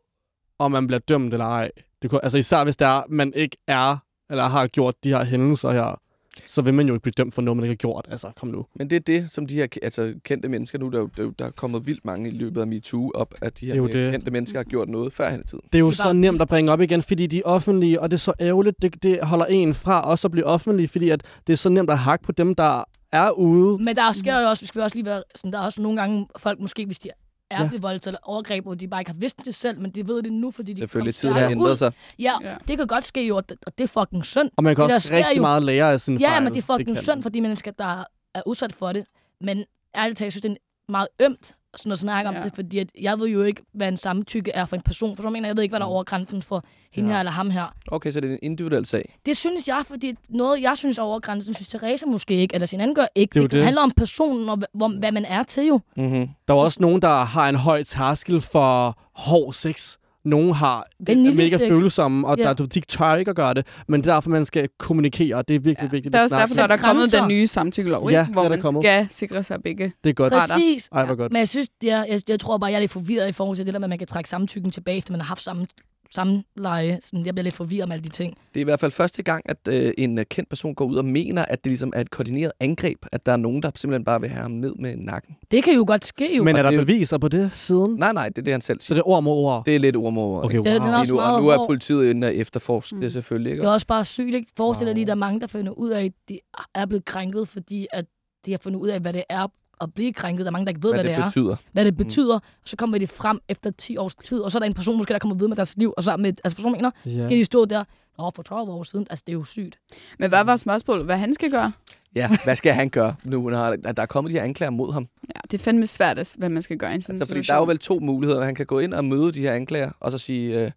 om man bliver dømt eller ej. Det kunne, altså især hvis det er, man ikke er, eller har gjort de her hændelser her, så vil man jo ikke blive dømt for noget, man ikke har gjort. Altså, kom nu. Men det er det, som de her altså, kendte mennesker, nu er der, jo, der, der er kommet vildt mange i løbet af MeToo op, at de her Det kendte mennesker har gjort noget før hen i tiden. Det er jo Det er så bare nemt at bringe op igen, fordi de er offentlige, og det er så ærgerligt, det, det holder en fra også at blive offentlig, fordi at det er så nemt at hakke på dem, der er ude. Men der sker jo også, vi skal også lige være, sådan, der er også nogle gange folk, måske hvis de er Ja. ja. blevet voldtaget eller overgreb, og de bare ikke har vidst det selv, men de ved det nu, fordi de Selvfølgelig, tiden har ændret ud. sig. Ja, Ja. det kan godt ske jo, og det, og det er fucking synd. Og man kan Det også rigtig jo- meget lære af sine Ja, fejl. men det er fucking det synd for de mennesker, der er udsat for det. Men ærligt talt, jeg synes, det er meget ømt sådan at snakke om Ja. det, fordi at jeg ved jo ikke, hvad en samtykke er for en person. For så mener jeg, ved ikke, hvad der er over grænsen for hende Ja. her eller ham her. Okay, så det er en individuel sag. Det synes jeg, fordi noget, jeg synes er over grænsen, synes Therese måske ikke, eller sin anden gør ikke. Det det, det. handler om personen og hvor, hvad man er til jo. Mm-hmm. Der er jo også nogen, der har en høj tærskel for hård sex. Nogen har er mega følsomme, og Ja. der, du, de tør ikke at gøre det. Men det er derfor, man skal kommunikere, og det er virkelig Ja. vigtigt. Det er også derfor, der er kommet den nye samtykkelov, Ja, hvor man kommet. skal sikre sig begge. Det er godt. Præcis. Præcis. Ej, hvor godt. Men jeg synes, jeg, jeg, jeg tror bare, jeg er lidt forvirret i forhold til det der med, at man kan trække samtykken tilbage, efter man har haft samme samleje. Sådan, jeg bliver lidt forvirret med alle de ting. Det er i hvert fald første gang, at øh, en øh, kendt person går ud og mener, at det ligesom er et koordineret angreb. At der er nogen, der simpelthen bare vil have ham ned med nakken. Det kan jo godt ske jo. Men er der det er beviser på det siden? Nej, nej, det er det, han selv Så siger. det er ord mod ord? Det er lidt ord mod ord. Okay, ikke? Det er- wow. er nu, og nu er politiet inde og efterforske Mm. det selvfølgelig. Ikke? Det er også bare sygt, ikke? Forestil dig Wow. lige, der er mange, der finder ud af, at de er blevet krænket, fordi at de har fundet ud af, hvad det er at blive krænket. Der er mange, der ikke ved, hvad hvad, det, det, er. betyder. Hvad det betyder. Så kommer de frem efter 10 års tid, og så er der en person, måske, der kommer videre med deres liv, og så med, altså jeg mener? Ja. Skal de stå der, Nå, for 12 år siden. Altså, det er jo sygt. Men hvad var spørgsmålet? Hvad han skal gøre? Ja, hvad skal han gøre nu, når der, der er kommet de her anklager mod ham? Ja, det er fandme svært, at- hvad man skal gøre i sådan Altså, fordi der er situation. jo vel to muligheder. Han kan gå ind og møde de her anklager, og så sige... Øh,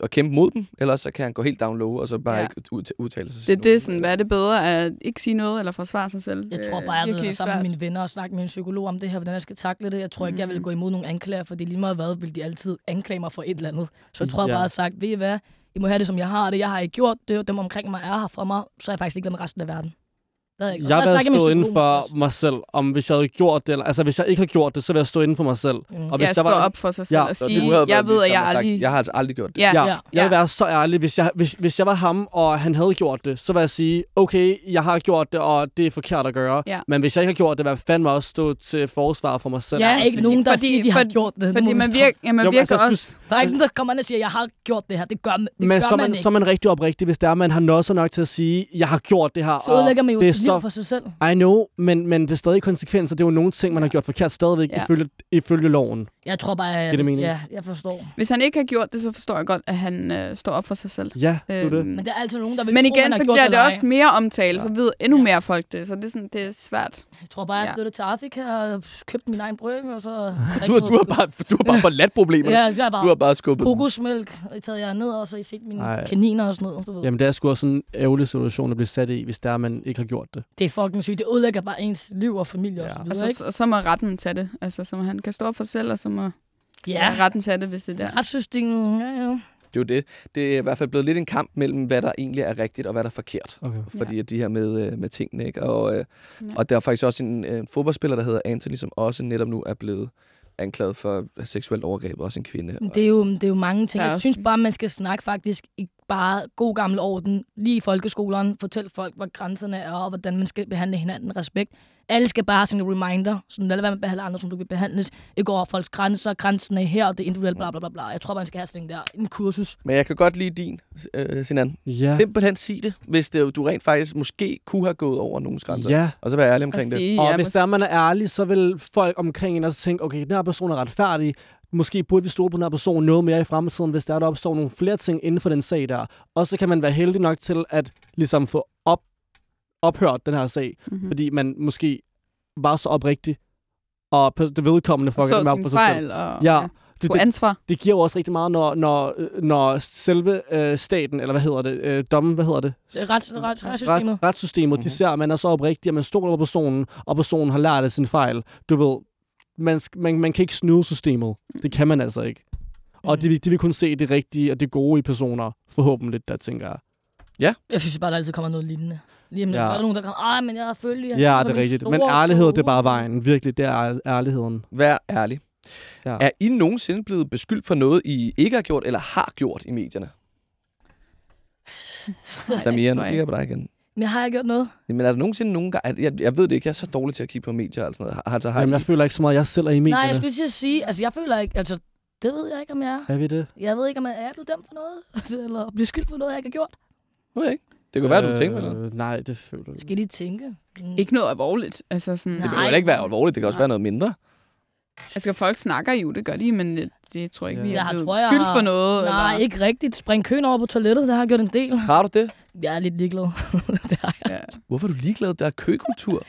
og kæmpe mod dem, eller så kan han gå helt down low, og så bare Ja. ikke ud- udtale sig. Det er det sådan, hvad er det bedre at ikke sige noget eller forsvare sig selv? Jeg tror er bare, jeg være sammen med mine venner og snakke med en psykolog om det her, hvordan jeg skal takle det. Jeg tror ikke, jeg vil Mhm. gå imod nogle anklager, for det er lige meget hvad, vil de altid anklage mig for et eller andet. Så jeg tror jeg Ja. bare, jeg har sagt, ved I hvad, I må have det, som jeg har det. Jeg har ikke gjort det, og dem omkring mig er her for mig, så er jeg faktisk ikke med resten af verden. Havde jeg, ikke. Jeg med stået inden for også. mig selv, om hvis jeg havde gjort det. Eller, altså, hvis jeg ikke havde gjort det, så ville jeg stå inden for mig selv. Mm. Og hvis Jeg der står var, op for sig selv Ja, og sige, havde jeg været ved, at jeg aldrig... Jeg har altså aldrig gjort det. Ja, Ja, Ja. jeg vil være så ærlig. Hvis jeg, hvis, hvis jeg var ham, og han havde gjort det, så vil jeg sige, okay, jeg har gjort det, og det er forkert at gøre. Ja. Men hvis jeg ikke har gjort det, vil jeg fandme også stå til forsvar for mig selv. Der er Ja, ikke fordi- nogen, der fordi- siger, de har gjort det. Fordi man, virker, ja, man Jo, virker altså, jeg også... Der er ikke nogen, der kommer og siger, jeg har gjort det her. Det gør, det Men gør så er man, man, ikke. så er man rigtig oprigtig, hvis det er, man har nået så nok til at sige, jeg har gjort det her. så ødelægger man jo for sig selv. I know, men, men det er stadig konsekvenser. Det er jo nogle ting, man har gjort forkert stadigvæk, Ja. ifølge, ifølge loven. Jeg tror bare, jeg, det mening? ja, jeg forstår. Hvis han ikke har gjort det, så forstår jeg godt, at han øh, står op for sig selv. Ja, det er det. Øhm, Men der er altid nogen, der vil Men tro, igen, man har så bliver det også mere omtale, så ved endnu Ja. mere folk det. Så det er, sådan, det er svært. Jeg tror bare, jeg Ja. flyttede til Afrika og købte min egen brygge, og så... Du, har, du, har bare, du har bare forladt problemerne. Ja, jeg har bare Du har bare skubbet kokosmælk, og taget jer ned, og så I set mine Ej. kaniner og sådan noget. Du ved. Jamen, det er sgu også sådan en ærgerlig situation at blive sat i, hvis der er, man ikke har gjort det. Det er fucking sygt. Det ødelægger bare ens liv og familie Ja. og så videre, Altså, ikke? så, så må retten tage det. Altså, så han kan stå op for sig selv, og så må Ja, retten tage det, hvis det er der. retssystemet, ja, ja. Det er jo det. Det er i hvert fald blevet lidt en kamp mellem, hvad der egentlig er rigtigt og hvad der er forkert. Okay. Fordi at de her med, øh, med tingene, ikke? Og, øh, Ja. og der er faktisk også en øh, fodboldspiller, der hedder Anthony, som også netop nu er blevet anklaget for seksuelt overgreb, også en kvinde. Det er, jo, det er jo mange ting. Jeg synes bare, man skal snakke faktisk bare god gammel orden. Lige i folkeskolerne. Fortæl folk, hvor grænserne er, og hvordan man skal behandle hinanden med respekt. Alle skal bare have sådan en reminder. Sådan, lad være med at behandle andre, som du vil behandles. Ikke over folks grænser. Grænsen er her, og det er individuelt, bla bla bla bla. Jeg tror, man skal have sådan en der, en kursus. Men jeg kan godt lide din, øh, Sinan. Ja. Simpelthen sig det, hvis det, du rent faktisk måske kunne have gået over nogens grænser. Ja. Og så være ærlig omkring det. sige, Og ja, hvis der man er ærlig, så vil folk omkring en også tænke, okay, den her person er retfærdig. Måske burde vi stole på den her person noget mere i fremtiden, hvis der, der opstår nogle flere ting inden for den sag der. Og så kan man være heldig nok til at ligesom få op, ophørt den her sag, Mhm. fordi man måske var så oprigtig, og det vedkommende op sin på sig selv. og Ja, ja, Det, det, ansvar. det giver jo også rigtig meget, når, når, øh, når selve øh, staten, eller hvad hedder det, øh, dommen, hvad hedder det? Ret, ret, retssystemet. Ret, retssystemet, mm-hmm. de Mhm. ser, at man er så oprigtig, at man stoler på personen, og personen har lært af sin fejl. Du ved, man, man, man kan ikke snyde systemet. Det kan man altså ikke. Og Mhm. de, vil- de vil kun se det rigtige og det gode i personer, forhåbentlig, der tænker jeg. Jeg synes bare, der altid kommer noget lignende. Lige om Ja. så er der nogen, der kommer, ej, men jeg er følge. Ja, det er rigtigt. Men ærlighed, det er bare vejen. Virkelig, det er ær- ærligheden. Vær ærlig. Ja. Er I nogensinde blevet beskyldt for noget, I ikke har gjort eller har gjort i medierne? Samia, nu kigger jeg på dig igen. Men har jeg gjort noget? Men er der nogensinde nogen gang... Jeg, jeg ved det ikke, jeg er så dårlig til at kigge på medier og sådan noget. Altså, har Jamen, I, jeg føler ikke så meget, jeg selv er i medierne. Nej, jeg skulle til at sige, altså jeg føler ikke, altså det ved jeg ikke, om jeg er. Er vi det? Jeg ved ikke, om jeg er blevet dømt for noget, eller blevet skyldt for noget, jeg ikke har gjort. Ved ikke. Det kunne være, du tænker eller? Øh, Nej, det føler jeg Skal I lige tænke? Mm. Ikke noget alvorligt. Altså sådan, Nej. Det behøver ikke være alvorligt, det kan også Nej. være noget mindre. altså folk snakker jo, det gør de, men det, tror jeg ikke, Ja. vi er Jeg tror, har- for noget. Nej, eller, ikke rigtigt. Spring køen over på toilettet, det har jeg gjort en del. Har du det? Jeg er lidt ligeglad. det har jeg. Ja. Hvorfor er du ligeglad? Der er køkultur.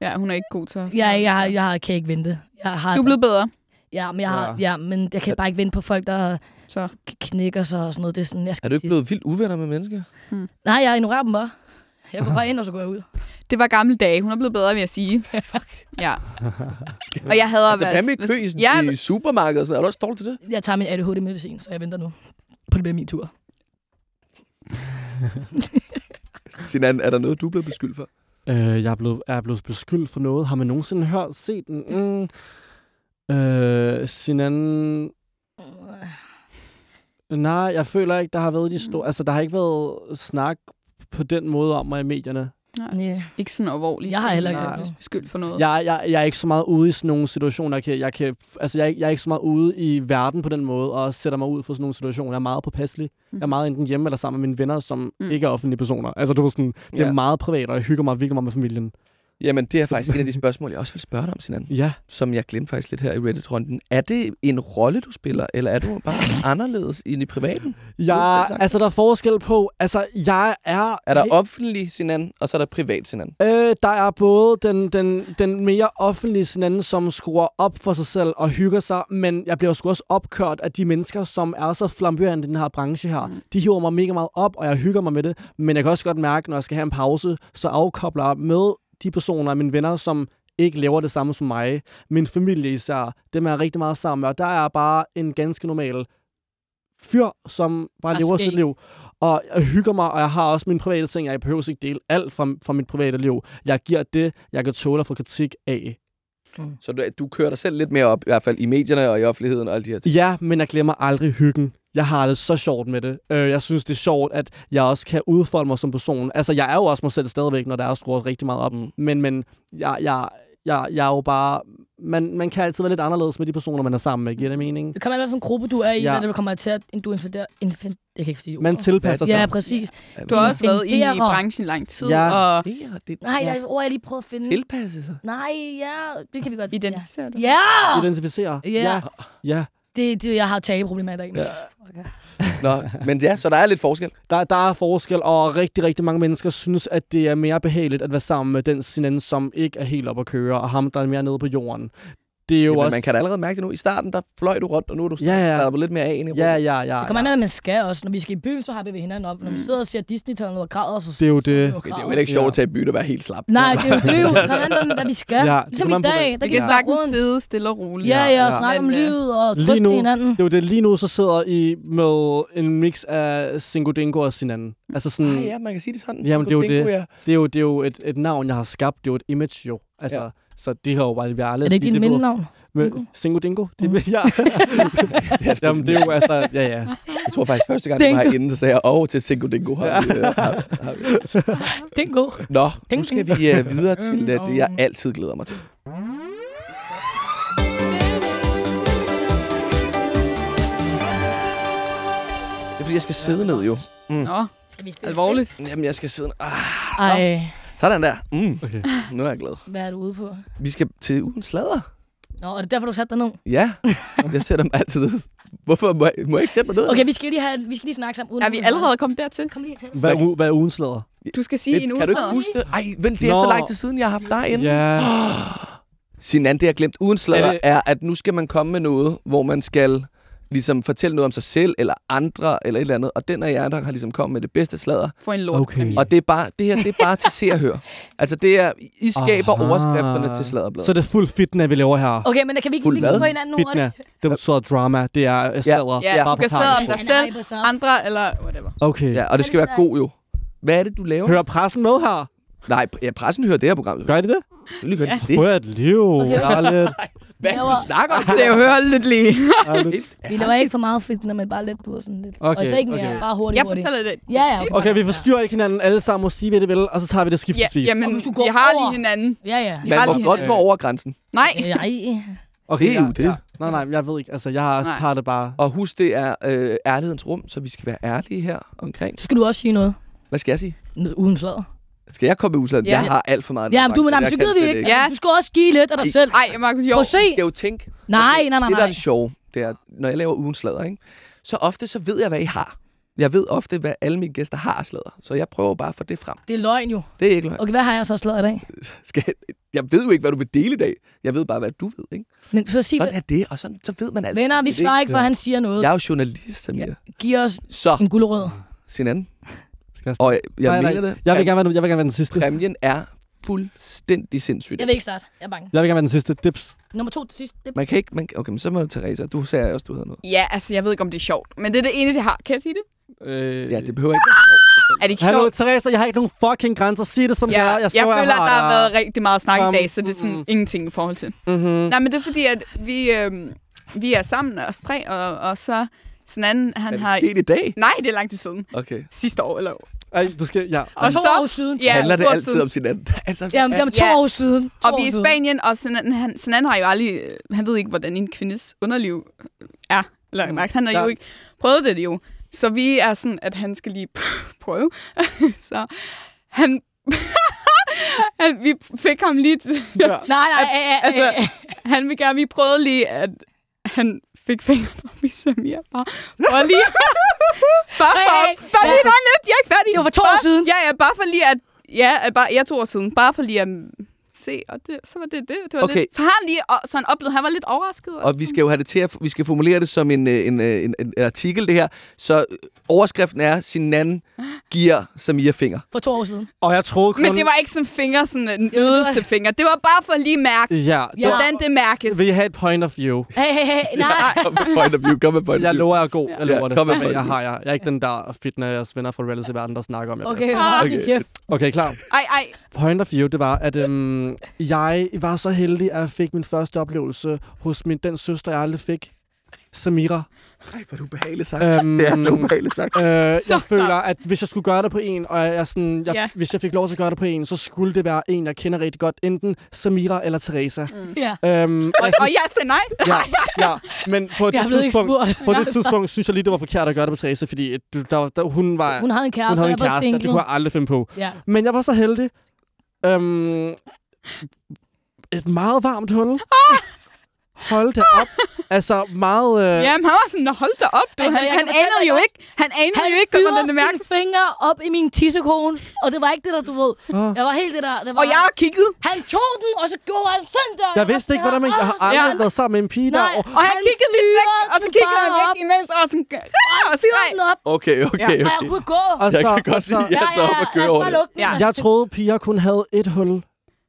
ja, hun er ikke god til at... Jeg, jeg, har- jeg, har- kan ikke vente. Jeg har, Du er blevet bedre. Ja, men jeg, har, Ja. ja, men jeg kan bare ikke vente på folk, der Så. k- knækker sig og sådan noget. Det er sådan, jeg skal Er du ikke sige- blevet vildt uvenner med mennesker? Nej, jeg ignorerer dem bare. Jeg går bare ind, og så går jeg ud. Det var gamle dage. Hun er blevet bedre, vil jeg sige. ja. Og jeg hader Altså, at hvad være- med kø i, Ja, i supermarkedet? Så er du også dårlig til det? Jeg tager min ADHD-medicin, så jeg venter nu. På det bliver min tur. Sinan, er der noget, du er blevet beskyldt for? Øh, jeg er blevet, er blevet beskyldt for noget. Har man nogensinde hørt, set den? Mm. Øh, Sinan... Nej, jeg føler ikke, der har været de store... Altså, der har ikke været snak på den måde om mig i medierne. Ja. ikke sådan alvorligt. Jeg har heller ikke Nej. beskyldt for noget. Jeg, jeg, jeg er ikke så meget ude i sådan nogle situationer. Jeg, kan, jeg, kan, altså, jeg, er ikke- jeg er ikke så meget ude i verden på den måde, og sætter mig ud for sådan nogle situationer. Jeg er meget påpasselig. Jeg er meget enten hjemme eller sammen med mine venner, som Mm. mm. ikke er offentlige personer. Altså, du ved sådan, det er Ja. meget privat, og jeg hygger mig virkelig meget med familien. Jamen, det er faktisk et af de spørgsmål, jeg også vil spørge dig om, Sinan. Ja, Som jeg glemte faktisk lidt her i Reddit-runden. Er det en rolle, du spiller, eller er du bare anderledes end i privaten? sagt. altså, der er forskel på... Altså, jeg er... Er der offentlig Sinan, og så er der privat Sinan? Øh, der er både den, den, den mere offentlige sådan som skruer op for sig selv og hygger sig, men jeg bliver sgu også opkørt af de mennesker, som er så flamboyante i den her branche her. Mm. De hiver mig mega meget op, og jeg hygger mig med det, men jeg kan også godt mærke, når jeg skal have en pause, så afkobler jeg med de personer af mine venner, som ikke laver det samme som mig. Min familie især, dem er jeg rigtig meget sammen med, og der er bare en ganske normal fyr, som bare lever skæg. sit liv. Og jeg hygger mig, og jeg har også min private ting. Jeg behøver ikke dele alt fra, fra mit private liv. Jeg giver det, jeg kan tåle at få kritik af. Så du, du kører dig selv lidt mere op, i hvert fald i medierne og i offentligheden og alle de her ting. Ja, men jeg glemmer aldrig hyggen. Jeg har det så sjovt med det. Øh, jeg synes, det er sjovt, at jeg også kan udfolde mig som person. Altså, jeg er jo også mig selv stadigvæk, når der er skruet rigtig meget op. Mm. Men, men jeg, jeg, jeg, jeg er jo bare... Man, man kan altid være lidt anderledes med de personer, man er sammen med. Giver det mening? Det kommer an på, hvilken gruppe du er i, Ja. hvad det kommer til at du infiderer. Infin, jeg kan ikke sige Man tilpasser sig. Ja, præcis. Du har også været inde i branchen lang tid, Ja. og Det det. Nej, jeg, ord, jeg lige prøvet at finde. Tilpasse sig. Nej, ja, det kan vi godt. identificere dig. Ja! ja! Identificere. Ja. Ja. ja. Det, det, jeg har tageproblemer i dag. Ja. Nå, men ja, så der er lidt forskel. Der, der er forskel, og rigtig, rigtig mange mennesker synes, at det er mere behageligt at være sammen med den sin som ikke er helt op at køre, og ham, der er mere nede på jorden. Det er jo Jamen, også... man kan da allerede mærke det nu. I starten, der fløj du rundt, og nu er du Ja, ja. slappet lidt mere af ind i Ja, rummet. ja, ja. Det kommer an at man skal også. Når vi skal i byen, så har vi hinanden op. Når vi sidder og ser disney noget og græder, så Det er jo det. det er jo heller ikke sjovt Ja. at tage i byen og være helt slap. Nej, det er jo det. er jo- Det kommer an på, hvad vi skal. Ja, ligesom i på, dag, der Vi kan sagtens rundt. sidde stille og roligt. Ja, ja, og Ja. snakke om livet og lige trøste nu- hinanden. Det er jo det, lige nu så sidder I med en mix af Singo Dingo og Sinan. Altså sådan, Ah, ja, man kan sige det sådan. Jamen, det er jo det. Det, er jo, det er jo et, et navn, jeg har skabt. Det er jo et image jo. Altså. Så det har jo aldrig Er det ikke dit mindenavn? Dingo? Singo Dingo? Det, Mm. ja. Jamen, det er jo altså, ja, ja. Jeg tror faktisk, første gang, du var Dingo. herinde, så sagde jeg, åh, til Cinco Dingo har vi, øh, har, har vi. Dingo. Nå, nu Ding, skal ding. vi uh, videre til uh, det, jeg altid glæder mig til. Det er fordi, jeg skal sidde ned jo. Nå, Skal vi spille alvorligt. Jamen, jeg skal sidde... Ah, Ej, sådan der. Mm, Okay. nu er jeg glad. hvad er du ude på? Vi skal til ugens slader. Nå, og det er derfor, du satte dig ned? Ja, jeg sætter mig altid ned. Hvorfor må jeg, må jeg ikke sætte mig ned? Okay, vi skal lige, have, vi skal lige snakke sammen. Uden Er vi allerede kommet dertil? Kom lige til. Hvad, er u- hvad er ugens lader? Du skal sige en det, kan du ikke huske det? Ej, vent, det er Nå. så lang tid siden, jeg har haft dig inde. Ja. Sinan, det jeg har glemt uden slader, Er er, det- er, at nu skal man komme med noget, hvor man skal ligesom fortælle noget om sig selv, eller andre, eller et eller andet. Og den af jer, der har ligesom kommet med det bedste slader. For en lort. Okay. Og det er bare, det her, det er bare til se og høre. Altså, det er, I skaber Aha. overskrifterne til sladderbladet. Så det er fuld fitna, vi laver her. Okay, men kan vi ikke lige på hinanden nu? Fitna. Det betyder drama. Det er sladder. Ja, Ja, du kan sladre om dig selv, andre eller whatever. Okay. Ja, og det skal være god jo. Hvad er det, du laver? Hører pressen med her? Nej, ja, pressen hører det her program. Gør de det? Selvfølgelig gør de det. Prøv et liv. Okay. Hvad er Laver- du snakker om? Se og hør lidt lige. Vi laver ikke for meget fitness, men bare lidt på sådan lidt. Okay, og så ikke mere, okay. bare hurtigt, Jeg hurtigt. fortæller det. Ja, ja, okay. Okay, vi forstyrrer ikke hinanden. Alle sammen må sige, hvad det vil, og så tager vi det Ja, skiftesvis. jamen, Og hvis du går vi har over- lige hinanden. Ja, ja. Vi har Man må godt gå over grænsen. Nej. Nej. okay, det er jo ja, det. Ja. Nej, nej, jeg ved ikke. Altså, jeg har, det bare... Og husk, det er øh, ærlighedens rum, så vi skal være ærlige her omkring. Så skal du også sige noget. Hvad skal jeg sige? Uden sladder. Skal jeg komme med usland? Ja. Jeg har alt for meget. Ja, men du, men, nej, men så gider vi ikke. Ja. Du skal også give lidt af dig selv. Ej, Markus, jo. Prøv at se. Jeg skal jo tænke. Nej, okay, nej, nej, Det, der er nej. det sjove, det er, når jeg laver ugens slader, ikke? så ofte så ved jeg, hvad I har. Jeg ved ofte, hvad alle mine gæster har af slader. Så jeg prøver bare at få det frem. Det er løgn jo. Det er ikke løgn. Okay, hvad har jeg så slået i dag? Skal jeg, jeg ved jo ikke, hvad du vil dele i dag. Jeg ved bare, hvad du ved. Ikke? Men for at sige, Sådan er det, og sådan, så ved man alt. venner, vi er svarer ikke, for han siger noget. Jeg er jo journalist, Samir. Ja. Giv os Så, en gulerød. Sinan. Skal jeg, Og jeg, jeg nej, mener nej. det. Jeg vil, gerne være, jeg vil gerne være den sidste. Præmien er fuldstændig sindssygt. Jeg vil ikke starte. Jeg er bange. Jeg vil gerne være den sidste. Dips. Nummer to til sidst. Det Man kan ikke... Man, okay, men så må du, Teresa. Du sagde også, du havde noget. Ja, altså, jeg ved ikke, om det er sjovt. Men det er det eneste, jeg har. Kan jeg sige det? Øh, Ja, det behøver ikke være sjovt. Er det ikke Hallo, sjovt? Teresa, jeg har ikke nogen fucking grænser. Sig det som det Ja, er. jeg, jeg føler, at der har været rigtig meget snak i Um, dag, så det er sådan mm. ingenting i forhold til. Mhm. Nej, men det er fordi, at vi, øh, vi er sammen os tre, og, og så sådan anden, han Er har... det sket i dag? Nej, det er lang tid siden. Okay. Sidste år, eller... Ej, du skal... Ja. Og to så... år siden. Ja, Handler det altid siden. om sin anden? Altså, Ja, men det er to Ja. år siden. To Og vi er i. Spanien, og Sinan, han, Sinan har jo aldrig... Han ved ikke, hvordan en kvindes underliv er. Eller Mm. Han har Ja. jo ikke prøvet det jo. Så vi er sådan, at han skal lige prøve. så han... han... Vi fik ham lige... til- ja. Nej, nej, Altså, han vil gerne... Vi prøvede lige, at han fik fingrene op i Samir. Bare for lige... bare for... hey, Bare lige bare lidt. Jeg er ikke færdig. Det var for to bare, år siden. Ja, ja, bare for lige at... Ja, bare, ja, to år siden. Bare for lige at se, og det, så var det det. det var Okay. lidt. Så har han lige, så han oplevede, han var lidt overrasket. Og vi skal jo have det til at, vi skal formulere det som en, øh, en, øh, en, en, en artikel, det her. Så øh, overskriften er, sin anden giver Samir finger. For to år siden. Og jeg troede kun... Men det var ikke sådan finger, sådan en det var- ydelsefinger. Det var bare for at lige mærke, Ja, Ja. hvordan det mærkes. vil I have et point of view? Hey, hey, hey. Nej. Kom med point of view, kom med point of Jeg view. lover, jeg er god. Jeg Ja, lover det. kom med Okay, point jeg har jeg. Jeg er ikke den der fitness venner fra reality-verden, der snakker om det. Okay, kæft. Okay, klar. Ej, ej. Point of view, det var, at øhm, jeg var så heldig, at jeg fik min første oplevelse hos min, den søster, jeg aldrig fik. Samira. Ej, hvor er du behageligt sagt. Øhm, Det er så ubehageligt sagt. Øh, Så jeg føler, klart. at hvis jeg skulle gøre det på en, og jeg, sådan, jeg, Ja. hvis jeg fik lov til at gøre det på en, så skulle det være en, jeg kender rigtig godt. Enten Samira eller Teresa. Ja. Øhm, Og, og jeg sagde nej. ja, ja, men på det, tidspunkt, på det tidspunkt synes jeg lige, det var forkert at gøre det på Teresa, fordi du, der, der, hun var... Hun havde en kæreste, hun havde og en kæreste, og det kunne jeg aldrig finde på. Ja. Men jeg var så heldig. Øhm, et meget varmt hul. Hold da op. altså meget... Øh, Jamen, han var sådan, "Nå, hold da op. Du. Altså, han, jeg han anede jo også- ikke, han anede Han jo ikke, hvordan det fyrede mærkes. sine fingre op i min tissekone, og det var ikke det, der du ved. Åh. Jeg var helt det der. Det var, Og jeg har kigget. Han tog den, og så gjorde han sådan der. jeg vidste ikke, hvordan man... Jeg har aldrig Ja. været sammen med en pige der. Nej. Og, Og han Han kiggede lidt væk, og så den kiggede han væk imens, og sådan... Og Fyrede skreg. den op, Okay, okay, og jeg okay. kunne gå. og Jeg så, kan godt og så, lide, Ja, jeg så op og ja, køre over det. den. Ja. Jeg troede, piger kun havde et hul,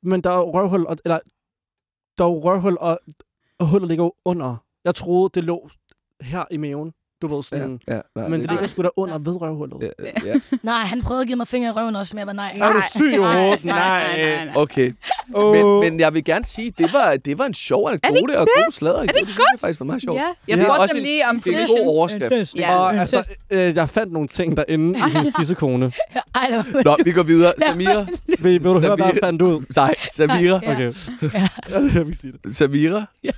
men der er røvhul, og, eller der er røvhul, og, og hullet ligger jo under. Jeg troede, det lå her i maven. Du ved Ja, sådan. ja, nej, men det ligger sgu da under ved røvhullet. Ja, ja, ja. Nej, han prøvede at give mig fingre i røven også, men jeg var nej. Er du syg i hovedet? nej, nej, nej, nej. Okay, Åh. men, men jeg vil gerne sige, det var, det var en sjov anekdote og god sladder. Er det Det synes faktisk var meget sjovt. Ja, jeg Ja. spurgte Også dem en- lige om Det er en god overskrift. Ja. Og altså, øh, jeg fandt nogle ting derinde i hendes tissekone. Det Nå, vi går videre. Samira. Vil, vil du høre, hvad jeg fandt ud? Nej, Samira. Ja. Okay. Ja. jeg vil sige det. Samira. Ja.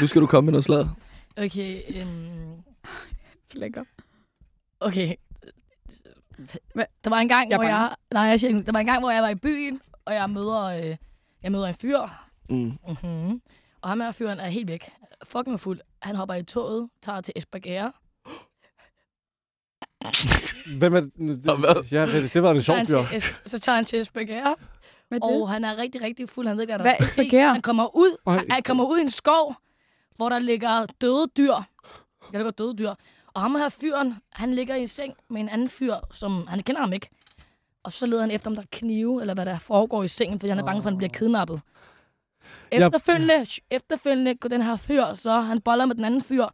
Nu skal du komme med noget sladder. Okay, øhm, Lækker. okay. Der var en gang, Jeg hvor jeg... Nej, jeg siger. Der var en gang, hvor jeg var i byen, og jeg møder, øh, jeg møder en fyr. Mm. Mm-hmm. Og ham her fyren er helt væk. Fucking fuld. Han hopper i toget, tager til Esbjerg. Hvem er det? Ja, det, det var en sjov fyr. Så tager han til Esbjerg, er og han er rigtig, rigtig fuld. Han ved ikke, hvad der Hvad er? Han kommer ud, han kommer ud i en skov, hvor der ligger døde dyr. Der ligger døde dyr. Og ham her fyren, han ligger i en seng med en anden fyr, som han kender ham ikke. Og så leder han efter, om der er knive, eller hvad der foregår i sengen, fordi han er bange for, at han bliver kidnappet. Efterfølgende, efterfølgende går den her fyr, så han boller med den anden fyr.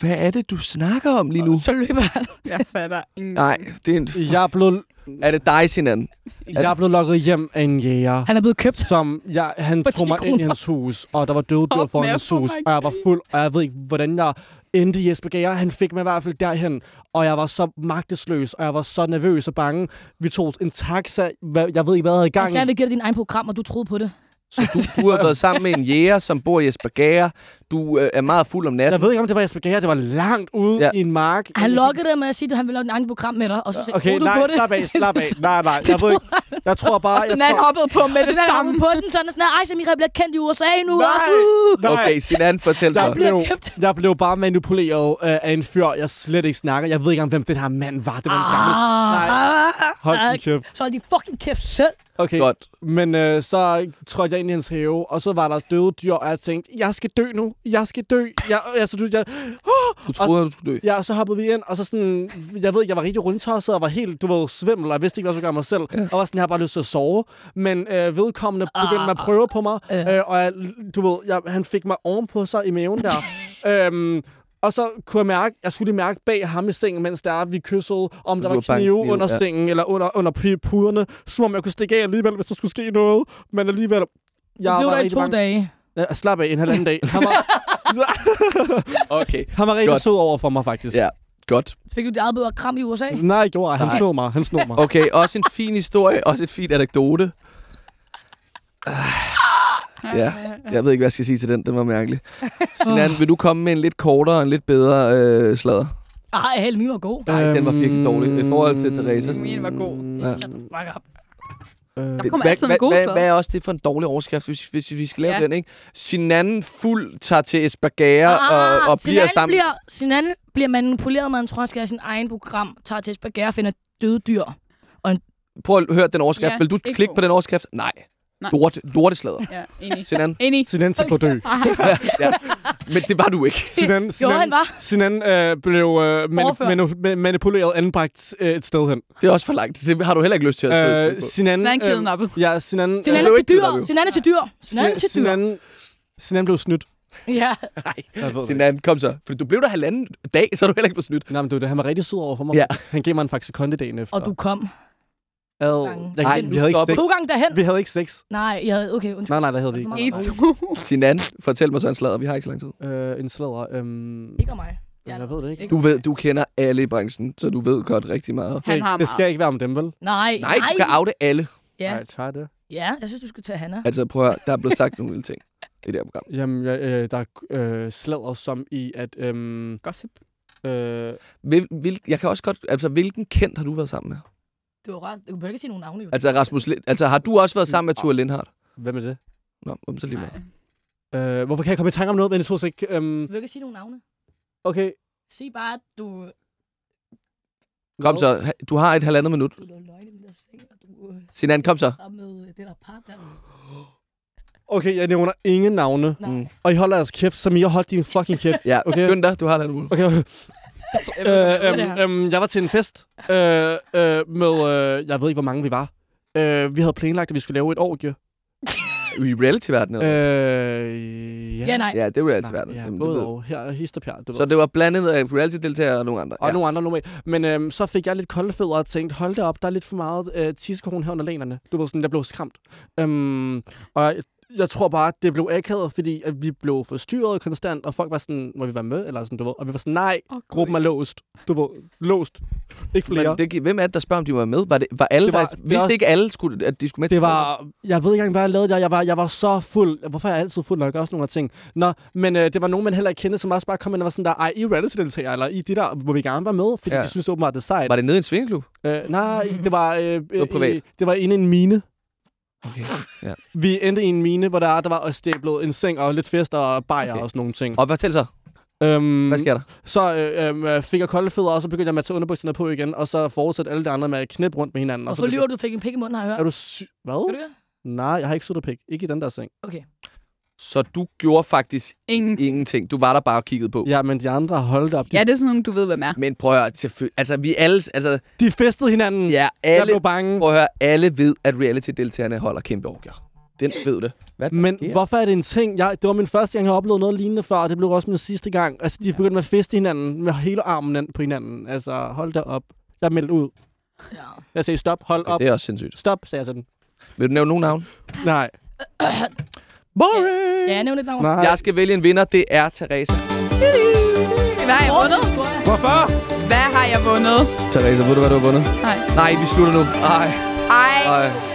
Hvad er det, du snakker om lige nu? Så løber han. Jeg fatter ingen. Nej, det er, en... Jeg er blevet, er det dig, Sinan? jeg er blevet lukket hjem af en jæger. Han er blevet købt. som jeg, han tog mig 10 ind i kroner. hans hus, og der var døde dyr foran hans hus, og jeg var fuld, og jeg ved ikke, hvordan jeg endte i Jesper Gære. Han fik mig i hvert fald derhen, og jeg var så magtesløs, og jeg var så nervøs og bange. Vi tog en taxa, jeg ved ikke, hvad jeg havde i gang. Altså, jeg vil give dig din egen program, og du troede på det. Så du, du har været sammen med en jæger, som bor i Esbjerg. Du øh, er meget fuld om natten. Jeg ved ikke, om det var Jesper Gære. Det var langt ude Ja. i en mark. Han lokkede dig med at sige, at han ville lave et andet program med dig, og så sagde Okay, du nej, på det? slap af, slap af. Nej, nej, jeg ved ikke. Jeg tror bare, Og han tror... hoppede på med det samme. på den sådan, sådan ej, Samira bliver kendt i USA nu. Nej, uh, nej. Okay, Sinan, fortæl Jeg så. blev, jeg blev bare manipuleret øh, af en fyr, jeg slet ikke snakker. Jeg ved ikke, om hvem den her mand var. Det var en gammel... Ah, Hold ah, din kæft. Så er de fucking kæft selv. Okay, Godt. Men øh, så trådte jeg ind i hans have, og så var der døde dyr, og jeg tænkte, jeg skal dø nu, jeg skal dø. Jeg, altså, du, jeg, oh, Du troede, at du skulle dø. Ja, og så hoppede vi ind, og så sådan, jeg ved jeg var rigtig rundtosset og var helt, du ved, svimmel, og jeg vidste ikke, hvad jeg skulle gøre mig selv. Ja. Og var sådan, jeg har bare lyst til at sove. Men øh, vedkommende begyndte med at prøve på mig, Ja. øh, og jeg, du ved, jeg, han fik mig ovenpå sig i maven der. øhm, og så kunne jeg mærke, jeg skulle lige mærke bag ham i sengen, mens der vi kyssede, om Så der var var knive under ja. sengen, eller under, under pu- puderne, som om jeg kunne stikke af alligevel, hvis der skulle ske noget. Men alligevel, jeg Jeg blev var der i to bange. dage. Ja, slap af en halvanden dag. Han var, Okay. han var rigtig Godt. sød over for mig, faktisk. Ja, godt. Fik du dit eget bedre kram i USA? Nej, jeg gjorde. Han Nej. snod mig. Han snod mig. Okay, også en fin historie, også et fint anekdote. Ja, jeg ved ikke, hvad jeg skal sige til den. Den var mærkelig. Sinan, vil du komme med en lidt kortere og en lidt bedre øh, slader? Ej, held, min var god. Nej, den var virkelig dårlig i forhold til Theresas. Min var god. Ja. Fuck up. Øh, Der kommer hvad, altid hvad, en god hvad, hvad er også det for en dårlig overskrift, hvis, hvis vi skal lave Ja. den, ikke? Sinan fuld tager til Esbjerg og, og bliver sammen. Ah, Bliver, Sinan bliver manipuleret, man tror, han skal have sin egen program, tager til Esbjerg og finder døde dyr. Prøv at høre den overskrift. Ja, Vil du ikke klikke god. på den overskrift? Nej. Nej. Lort, lorteslader. Ja, enig. Sinan. Enig. Sinan til på dø. ja. Men det var du ikke. Sinan, Jo, Sinan, han var. Sinan øh, blev øh, mani- Overført. manu- ma- manipuleret anbragt øh, et sted hen. Det er også for langt. Det har du heller ikke lyst til at Øh, øh, Sinan, Sinan kidnappet. ja, Sinan, Sinan blev er til dyr. Sinan er til dyr. Sinan er til dyr. Sinan, Sinan blev snydt. Ja. Det. Sinan, kom så. For du blev der halvanden dag, så er du heller ikke på snydt. Nej, men det. Han var rigtig sød over for mig. Ja. Han gav mig en faktisk dagen efter. Og du kom. Ad, gange. jeg, Ej, vi nu havde ikke sex. To gange derhen. Vi havde ikke sex. Nej, jeg havde... Okay, undskyld. Nej, nej, det havde vi ikke. I to. Sinan, fortæl mig så en slader. Vi har ikke så lang tid. Øh, en sladder. Øhm, Ikke om mig. jeg ved det ikke. Du ved, du kender alle i branchen, så du ved godt rigtig meget. Han har det skal ikke være om dem, vel? Nej, Nej, du kan oute alle. Ja. Nej, tager det. ja, jeg synes, du skal tage Hanna. Altså prøv at høre, der er blevet sagt nogle lille ting i det her program. Jamen, jeg, øh, der er øh, sladder som i, at... Øhm, Gossip. øh, Hvil, hvil, jeg kan også godt... Altså, hvilken kendt har du været sammen med? Du har ret. Du behøver ikke sige nogen navne, jo. Altså, Rasmus Lind, altså har du også været sammen med Thor Lindhardt? hvem er det? Nå, om så lige meget. Øh, hvorfor kan jeg komme i tanke om noget? Men jeg tror ikke... Du Øhm, behøver ikke sige nogen navne. okay. Sig bare, at du... Kom så, du har et halvandet minut. Du den du... øh, Sinan, kom så. Med det der par der. Okay, jeg nævner ingen navne. Nej. Mm. Og I holder jeres kæft, som I har holdt din fucking kæft. Ja, Okay. skynd dig, du har minut. Okay, okay. Jeg ved, Øh, det øhm, her. øhm, jeg var til en fest øh, øh, med, øh, jeg ved ikke, hvor mange vi var. Øh, vi havde planlagt, at vi skulle lave et orgie. I reality-verdenen? Øh, ja. Ja, nej. Ja, det er reality-verdenen. Ja, Jamen, det både ved- og. Her er histerpjer, du Så ved. det var blandet af reality-deltagere og nogle andre. Og ja. nogle andre normalt. Men øhm, så fik jeg lidt kolde fødder og tænkte, hold det op, der er lidt for meget øh, tissekone her under lænerne. Du ved sådan, jeg blev skræmt. Øhm, og jeg, jeg tror bare, det blev akavet, fordi at vi blev forstyrret konstant, og folk var sådan, må vi være med? Eller sådan, du ved. Og vi var sådan, nej, Åh, gruppen er låst. Du ved, låst. Ikke flere. Men det, hvem er det, der spørger, om de var med? Var, det, var alle, Det var- faktisk, det vidste også- ikke alle, skulle, at de skulle med Det var, jeg ved ikke engang, hvad jeg lavede der. Jeg var, jeg var så fuld. Hvorfor er jeg altid fuld, når jeg gør sådan nogle af ting? Nå, men øh, det var nogen, man heller ikke kendte, som også bare kom ind og var sådan der, ej, I er reality-deltagere, eller I de der, hvor vi gerne var med, fordi Ja. vi synes åbenbart, det er sejt. Var det nede i en svingeklub? Øh, nej, det var, øh, øh, privat? øh, det var inde i en mine. Okay. Ja. Vi endte i en mine, hvor der, der var også stablet en seng og lidt fester og bajer Okay. og sådan nogle ting. Og fortæl så, Øhm, hvad sker der? Så øh, øh, fik jeg kolde fødder, og så begyndte jeg med at tage underbukserne på igen, og så fortsatte alle de andre med at knippe rundt med hinanden. Og så så lyver du, fik en pik i munden, har jeg hørt. Er du sy- Hvad? Gør du det? Nej, jeg har ikke suttet pik. Ikke i den der seng. Okay. Så du gjorde faktisk Ingen. ingenting. Du var der bare og kiggede på. Ja, men de andre holdt op. De, Ja, det er sådan nogle, du ved, hvem er. Men prøv at høre, altså vi alle, altså de festede hinanden. ja, Jeg alle, blev bange. prøv at høre, alle ved, at reality-deltagerne holder kæmpe orgier. Den ved det. Hvad Men sker? hvorfor er det en ting? Jeg, det var min første gang, jeg har oplevet noget lignende før, og det blev også min sidste gang. Altså, de begyndte med at feste hinanden, med hele armen på hinanden. Altså, hold da op. Jeg meldte ud. Ja. Jeg sagde stop, hold Okay, op. det er også sindssygt. Stop, sagde jeg til den. Vil du nævne nogen navn? Nej. Boring! Skal jeg nævne et navn? Nej. Jeg skal vælge en vinder. Det er Therese. Hvad har jeg vundet? Hvorfor? Hvad har jeg vundet? Therese, ved du, hvad du har vundet? Nej. Nej, vi slutter nu. Ej, Ej. ej.